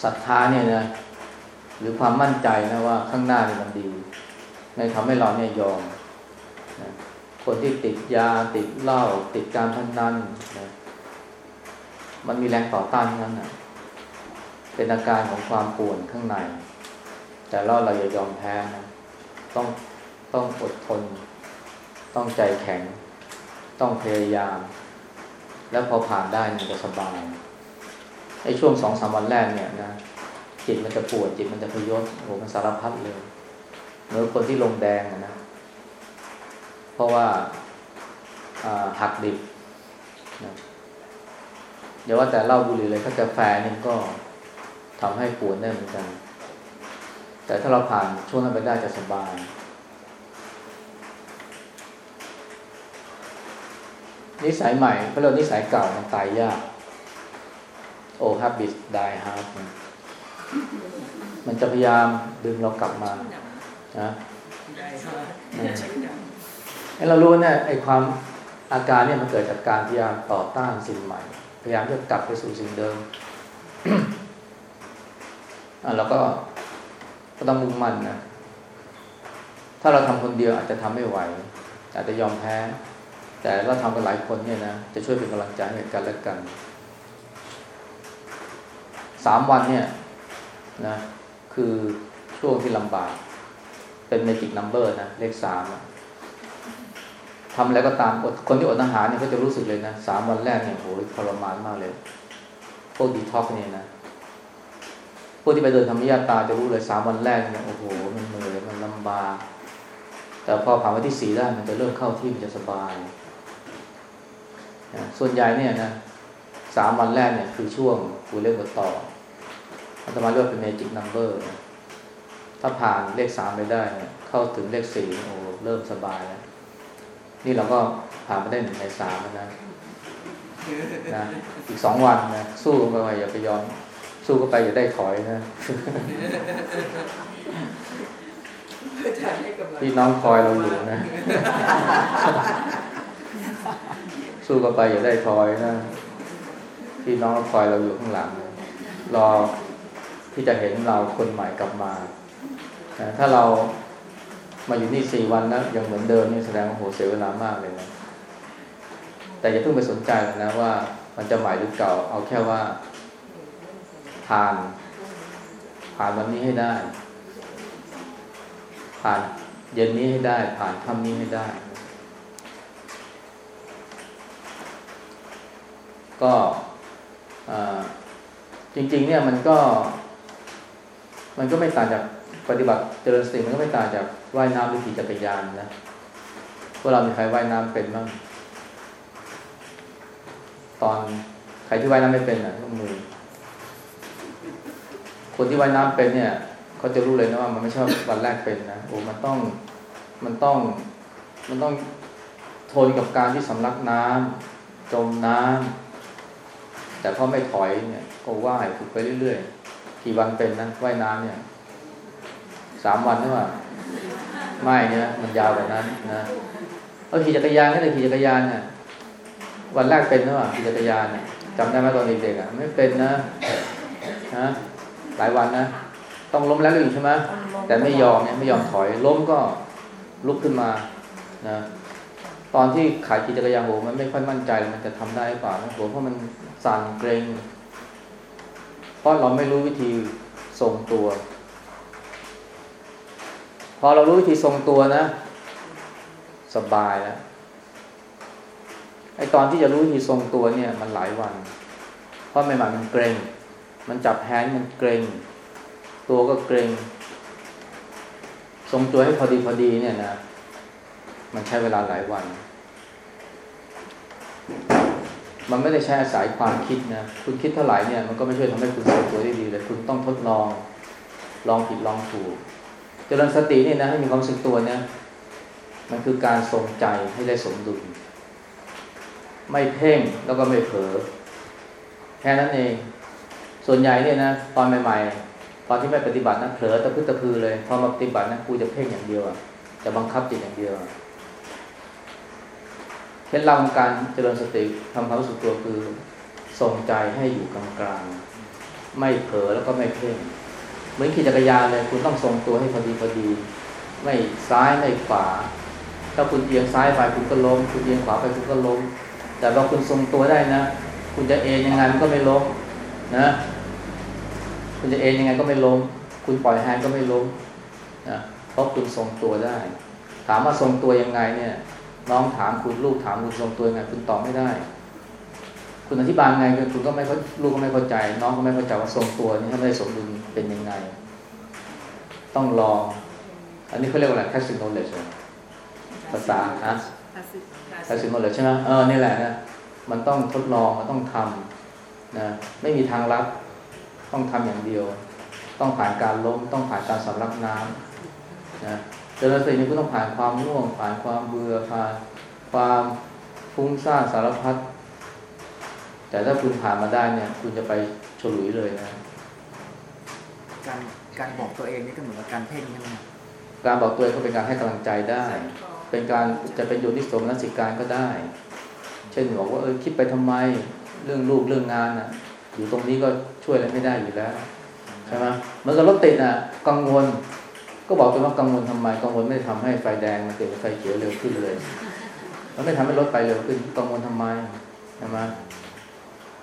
ศรัทธาเนี่ยนะหรือความมั่นใจนะว่าข้างหน้าเนี่ยมันดีในทำให้เราเนี่ยยอมนะ คนที่ติดยาติดเหล้าติดการพนันนะมันมีแรงต่อต้านนั้นนะเป็นอาการของความป่วนข้างใน แต่เราเราอย่ายอมแพ้นะต้องต้องอดทน ต้องใจแข็ง ต้องพยายาม แล้วพอผ่านได้มันจะสบายไอ้ช่วงสองสามวันแรกเนี่ยนะจิตมันจะปวดจิตมันจะพยศโอ้มันสารพัดเลยเหมือนคนที่ลงแดงนะ เพราะว่าหักดิบนะเดี๋ยวว่าแต่เหล้าบุหรี่เลยถ้ากาแฟนี่ก็ทำให้ปวดได้เหมือนกัน แต่ถ้าเราผ่านช่วงนั้นไปได้จะสบาย นิสัยใหม่เพราะเรานิสัยเก่ามันตายยากโอ้ habit die hard มันจะพยายามดึงเรากลับมานะ ให้เรารู้เนี่ยไอ้ความอาการเนี่ยมันเกิดจากการพยายามต่อต้านสิ่งใหม่ พยายามจะกลับไปสู่สิ่งเดิมอะเราก็ก็ต้องมุ่งมั่นนะถ้าเราทำคนเดียวอาจจะทำไม่ไหว อาจจะยอมแพ้ แต่เราทำกันหลายคนเนี่ยนะจะช่วยเป็นกำลังใจให้กันและกันสามวันเนี่ยนะคือช่วงที่ลำบาก เป็น magic number นะเลขสาม ทำแล้วก็ตามอดคนที่อดอาหารเนี่ยก็จะรู้สึกเลยนะสามวันแรกเนี่ยโหทรมานมากเลยพวกดีท็อกเนี่ยนะพวกที่ไปเดินธรรมยาตราจะรู้เลยสามวันแรกเนี่ยโอ้โหมันเหนื่อยมันลำบากแต่พอผ่านวันที่สี่ได้มันจะเริ่มเข้าที่มันจะสบายนะส่วนใหญ่เนี่ยนะสามวันแรกเนี่ยคือช่วงกูเล่นบต่ออาตมาเรียกว่าเป็นเมจิกนัมเบอร์ถ้าผ่านเลขสามไปได้ เข้าถึงเลขสี่โอ้เริ่มสบายแล้ว นี่เราก็ผ่านมาได้หนึ่งในสามนะนะอีกสองวันนะสู้กันไปอย่าไปยอมสู้ก็ไปอย่าได้ถอยนะพี่น้องคอยเราอยู่นะ สู้กันไปอย่าได้ถอยนะพี่น้องคอยเราอยู่ข้างหลัง รอที่จะเห็นเราคนใหม่กลับมา ถ้าเรา มาอยู่นี่สี่วันนะยังเหมือนเดิมนี่แสดงว่าโหเสียเวลามากเลยนะแต่อย่าเพิ่งไปสนใจนะว่า มันจะใหม่หรือเก่า เอาแค่ว่าผ่าน ผ่านวันนี้ให้ได้ ผ่านเย็นนี้ให้ได้ ผ่านค่ำนี้ให้ได้ ก็จริง ๆ เนี่ยมันก็ มันก็ไม่ต่างจาก ปฏิบัติเจริญสติมันก็ไม่ต่างจากว่ายน้ำวิถีจักรยานนะพวกเรามีใครว่ายน้ำเป็นบ้างตอนใครที่ว่ายน้ำไม่เป็นอะยกมือ คนที่ว่ายน้ำเป็นเนี่ยเขาจะรู้เลยนะว่ามันไม่ใช่วันแรกเป็นนะโอ้มันต้องมันต้องมันต้องทนกับการที่สำลักน้ำจมน้ำแต่พอไม่ถอยเนี่ยก็ว่ายฝึกไปเรื่อยๆกี่วันเป็นนะว่ายน้ำเนี่ย สามวันหรือเปล่าไม่เนี่ยมันยาวกว่านั้นนะเอาขี่จักรยานก็เลยขี่จักรยานเนี่ยวันแรกเป็นหรือเปล่าขี่จักรยานเนี่ยจำได้ไหมตอนเด็กๆอะไม่เป็นนะนะหลายวันนะต้องล้มแล้วอยู่ใช่ไหมแต่ไม่ยอมเนี่ยไม่ยอมถอยล้มก็ลุกขึ้นมานะตอนที่ขายขี่จักรยานโหมันไม่ค่อยมั่นใจมันจะทำได้หรือเปล่าโหเพราะมันสั่นเกรงเพราะเราไม่รู้วิธีทรงตัว พอเรารู้วิธีทรงตัวนะ สบายแล้วไอตอนที่จะรู้วิธีทรงตัวเนี่ย มันหลายวัน เพราะใหม่ๆมันเกรงมันจับแฮนด์มันเกรง ตัวก็เกรงทรงตัวให้พอดีพอดีเนี่ยนะ มันใช้เวลาหลายวัน มันไม่ได้ใช้อาศัยความคิดนะ คุณคิดเท่าไหร่เนี่ย มันก็ไม่ช่วยทำให้คุณทรงตัวได้ดีเลย คุณต้องทดลอง ลองผิดลองถูก จริญสตินี่นะให้มีความสึกตัวเนี่ยมันคือการทรงใจให้ได้สมดุล ไม่เพ่งแล้วก็ไม่เผลอแค่นั้นเอง ส่วนใหญ่เนี่ยนะตอนใหม่ ๆ ตอนที่ไม่ปฏิบัตินะเผลอตะพื้ตะพือเลยพอมาปฏิบัตินะกูจะเพ่งอย่างเดียวจะบังคับจิตอย่างเดียวเคล็ดลับของการเจริญสติทำความรู้สึกตัวคือทรงใจให้อยู่กลางๆไม่เผลอแล้วก็ไม่เพ่ง เหมือนขี่จักรยานเลยคุณต้องทรงตัวให้พอดีพอดี ไม่ซ้ายไม่ขวา ถ้าคุณเอียงซ้ายไปคุณก็ล้ม คุณเอียงขวาไปคุณก็ล้ม แต่พอคุณทรงตัวได้นะ คุณจะเอ็นยังไงมันก็ไม่ล้มนะ คุณจะเอ็นยังไงก็ไม่ล้ม คุณปล่อยแฮนด์ก็ไม่ล้มนะเพราะคุณทรงตัวได้ ถามว่าทรงตัวยังไงเนี่ย น้องถามคุณลูกถามคุณทรงตัวยังไง คุณตอบไม่ได้ คุณอธิบายไงคุณก็ไม่ลูกก็ไม่เข้าใจ น้องก็ไม่เข้าใจว่าทรงตัวนี่ถ้าไม่ได้สมดุลเป็นยังไง ต้องลอง อันนี้เขาเรียกว่าอะไร passive knowledge ภาษาฮะ passive knowledge ใช่ไหมเออนี่แหละนะมันต้องทดลองมันต้องทำนะไม่มีทางลัดต้องทำอย่างเดียว ต้องผ่านการล้มต้องผ่านการสำลักน้ำนะเจริญสตินี่คุณต้องผ่านความง่วงผ่านความเบื่อผ่านความฟุ้งซ่านสารพัด แต่ถ้าคุณผ่านมาได้เนี่ย คุณจะไปฉลุยเลยนะ การการบอกตัวเองนี่ก็เหมือนกับการเพ่งใช่ไหมการบอกตัวเองก็เป็นการให้กำลังใจได้ เป็นการจะเป็นโยนิโสมนสิการก็ได้ เช่นบอกว่าเออคิดไปทำไมเรื่องลูกเรื่องงานอะ อยู่ตรงนี้ก็ช่วยอะไรไม่ได้อยู่แล้วใช่ไหมเหมือนกับรถติดอะ กังวล ก็บอกตัวว่ากังวลทำไม กังวลไม่ได้ทำให้ไฟแดงมันเปลี่ยนเป็นไฟเขียวเร็วขึ้นเลย มันไม่ทำให้รถไปเร็วขึ้น กังวลทำไมใช่ไหม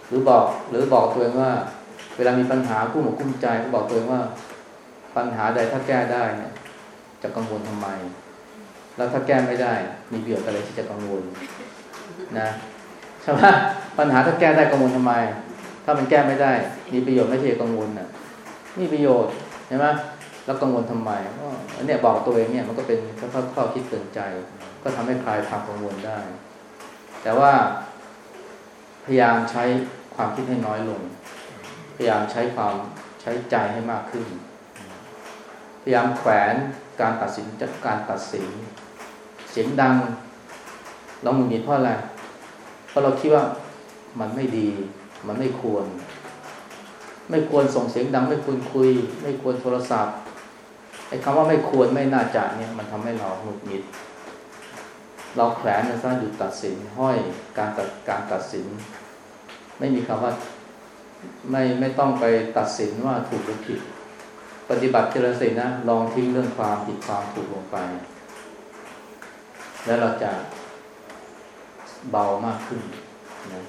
หรือบอกหรือบอกตัวเองว่า เวลามีปัญหากู้หมกกุ้มใจก็บอกตัวเองว่า ปัญหาใดถ้าแก้ได้เนี่ยจะกังวลทำไม แล้วถ้าแก้ไม่ได้ มีประโยชน์อะไรที่จะกังวลนะใช่ไหมปัญหาถ้าแก้ได้กังวลทำไม ถ้ามันแก้ไม่ได้ มีประโยชน์ไม่ใช่กังวลน่ะมีประโยชน์ใช่ไหมแล้วกังวลทำไมอันนี้บอกตัวเองเนี่ยมันก็เป็นข้อข้อคิดเตือนใจ ก็ทำให้คลายความกังวลได้ แต่ว่าพยายามใช้ ความคิดให้น้อยลง พยายามใช้ความใช้ใจให้มากขึ้น พยายามแขวนการตัดสินจากการตัดสิน เสียงดัง เราหงุดหงิดเพราะอะไร เพราะเราคิดว่ามันไม่ดี มันไม่ควร ไม่ควรส่งเสียงดัง ไม่ควรคุย ไม่ควรโทรศัพท์ไอ้คำว่าไม่ควรไม่น่าจะเนี่ยมันทำให้เราหงุดหงิดเราแขวนมันซะหยุดตัดสินห้อยการตัดการตัดสิน ไม่มีคำว่าไม่ไม่ต้องไปตัดสินว่าถูกหรือผิด ปฏิบัติเจริญสตินะ ลองทิ้งเรื่องความผิดความถูกลงไป แล้วเราจะเบามากขึ้นนะ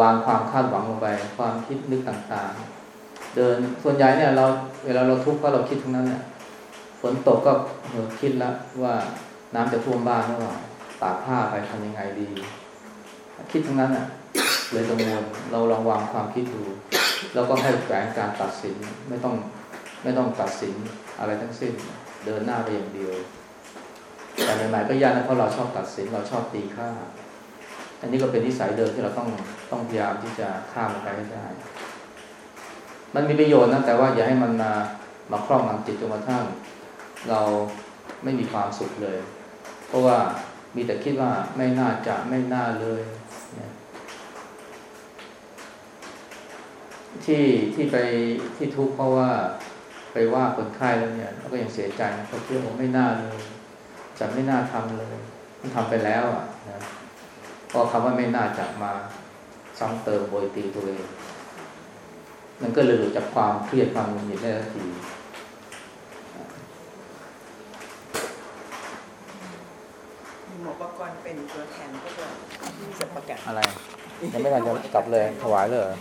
วางความคาดหวังลงไป ความคิดนึกต่างๆ เดินส่วนใหญ่เนี่ยเราเวลาเราทุกข์ก็เราคิดทั้งนั้นแหละฝนตกก็คิดแล้วว่าน้ำจะท่วมบ้านหรือเปล่าตากผ้าไปทำยังไงดี คิดทั้งนั้นอะ เลยกังวลเราลองวางความคิดดู แล้วก็ให้แฝงการตัดสินไม่ต้องไม่ต้องตัดสินอะไรทั้งสิ้น เดินหน้าไปอย่างเดียว แต่ใหม่ๆก็ยากนะเพราะเราชอบตัดสินเราชอบตีค่า อันนี้ก็เป็นนิสัยเดิมที่เราต้องต้องพยายามที่จะข้ามมันไปให้ได้ มันมีประโยชน์นะแต่ว่าอย่าให้มันมามาครอบงำจิตจนกระทั่ง เราไม่มีความสุขเลย เพราะว่ามีแต่คิดว่าไม่น่าจะไม่น่าเลย ที่ที่ไปที่ทุกข์เพราะว่าไปว่าคนไข้แล้วเนี่ยเราก็ยังเสียใจนะเขาคิดว่าไม่น่าเลยจะไม่น่าทำเลยมันทำไปแล้วอะนะพอคำว่าไม่น่าจะมาซ้ำเติมโบยตีตัวเองมันก็เลยหลุดจากความเครียดความหงุดหงิดได้ทันทีหมอประกรณ์เป็นตัวแทนพวกเราที่จะประกาศอะไรยังไม่ทันจะกลับเลยถวายเลยเหรอ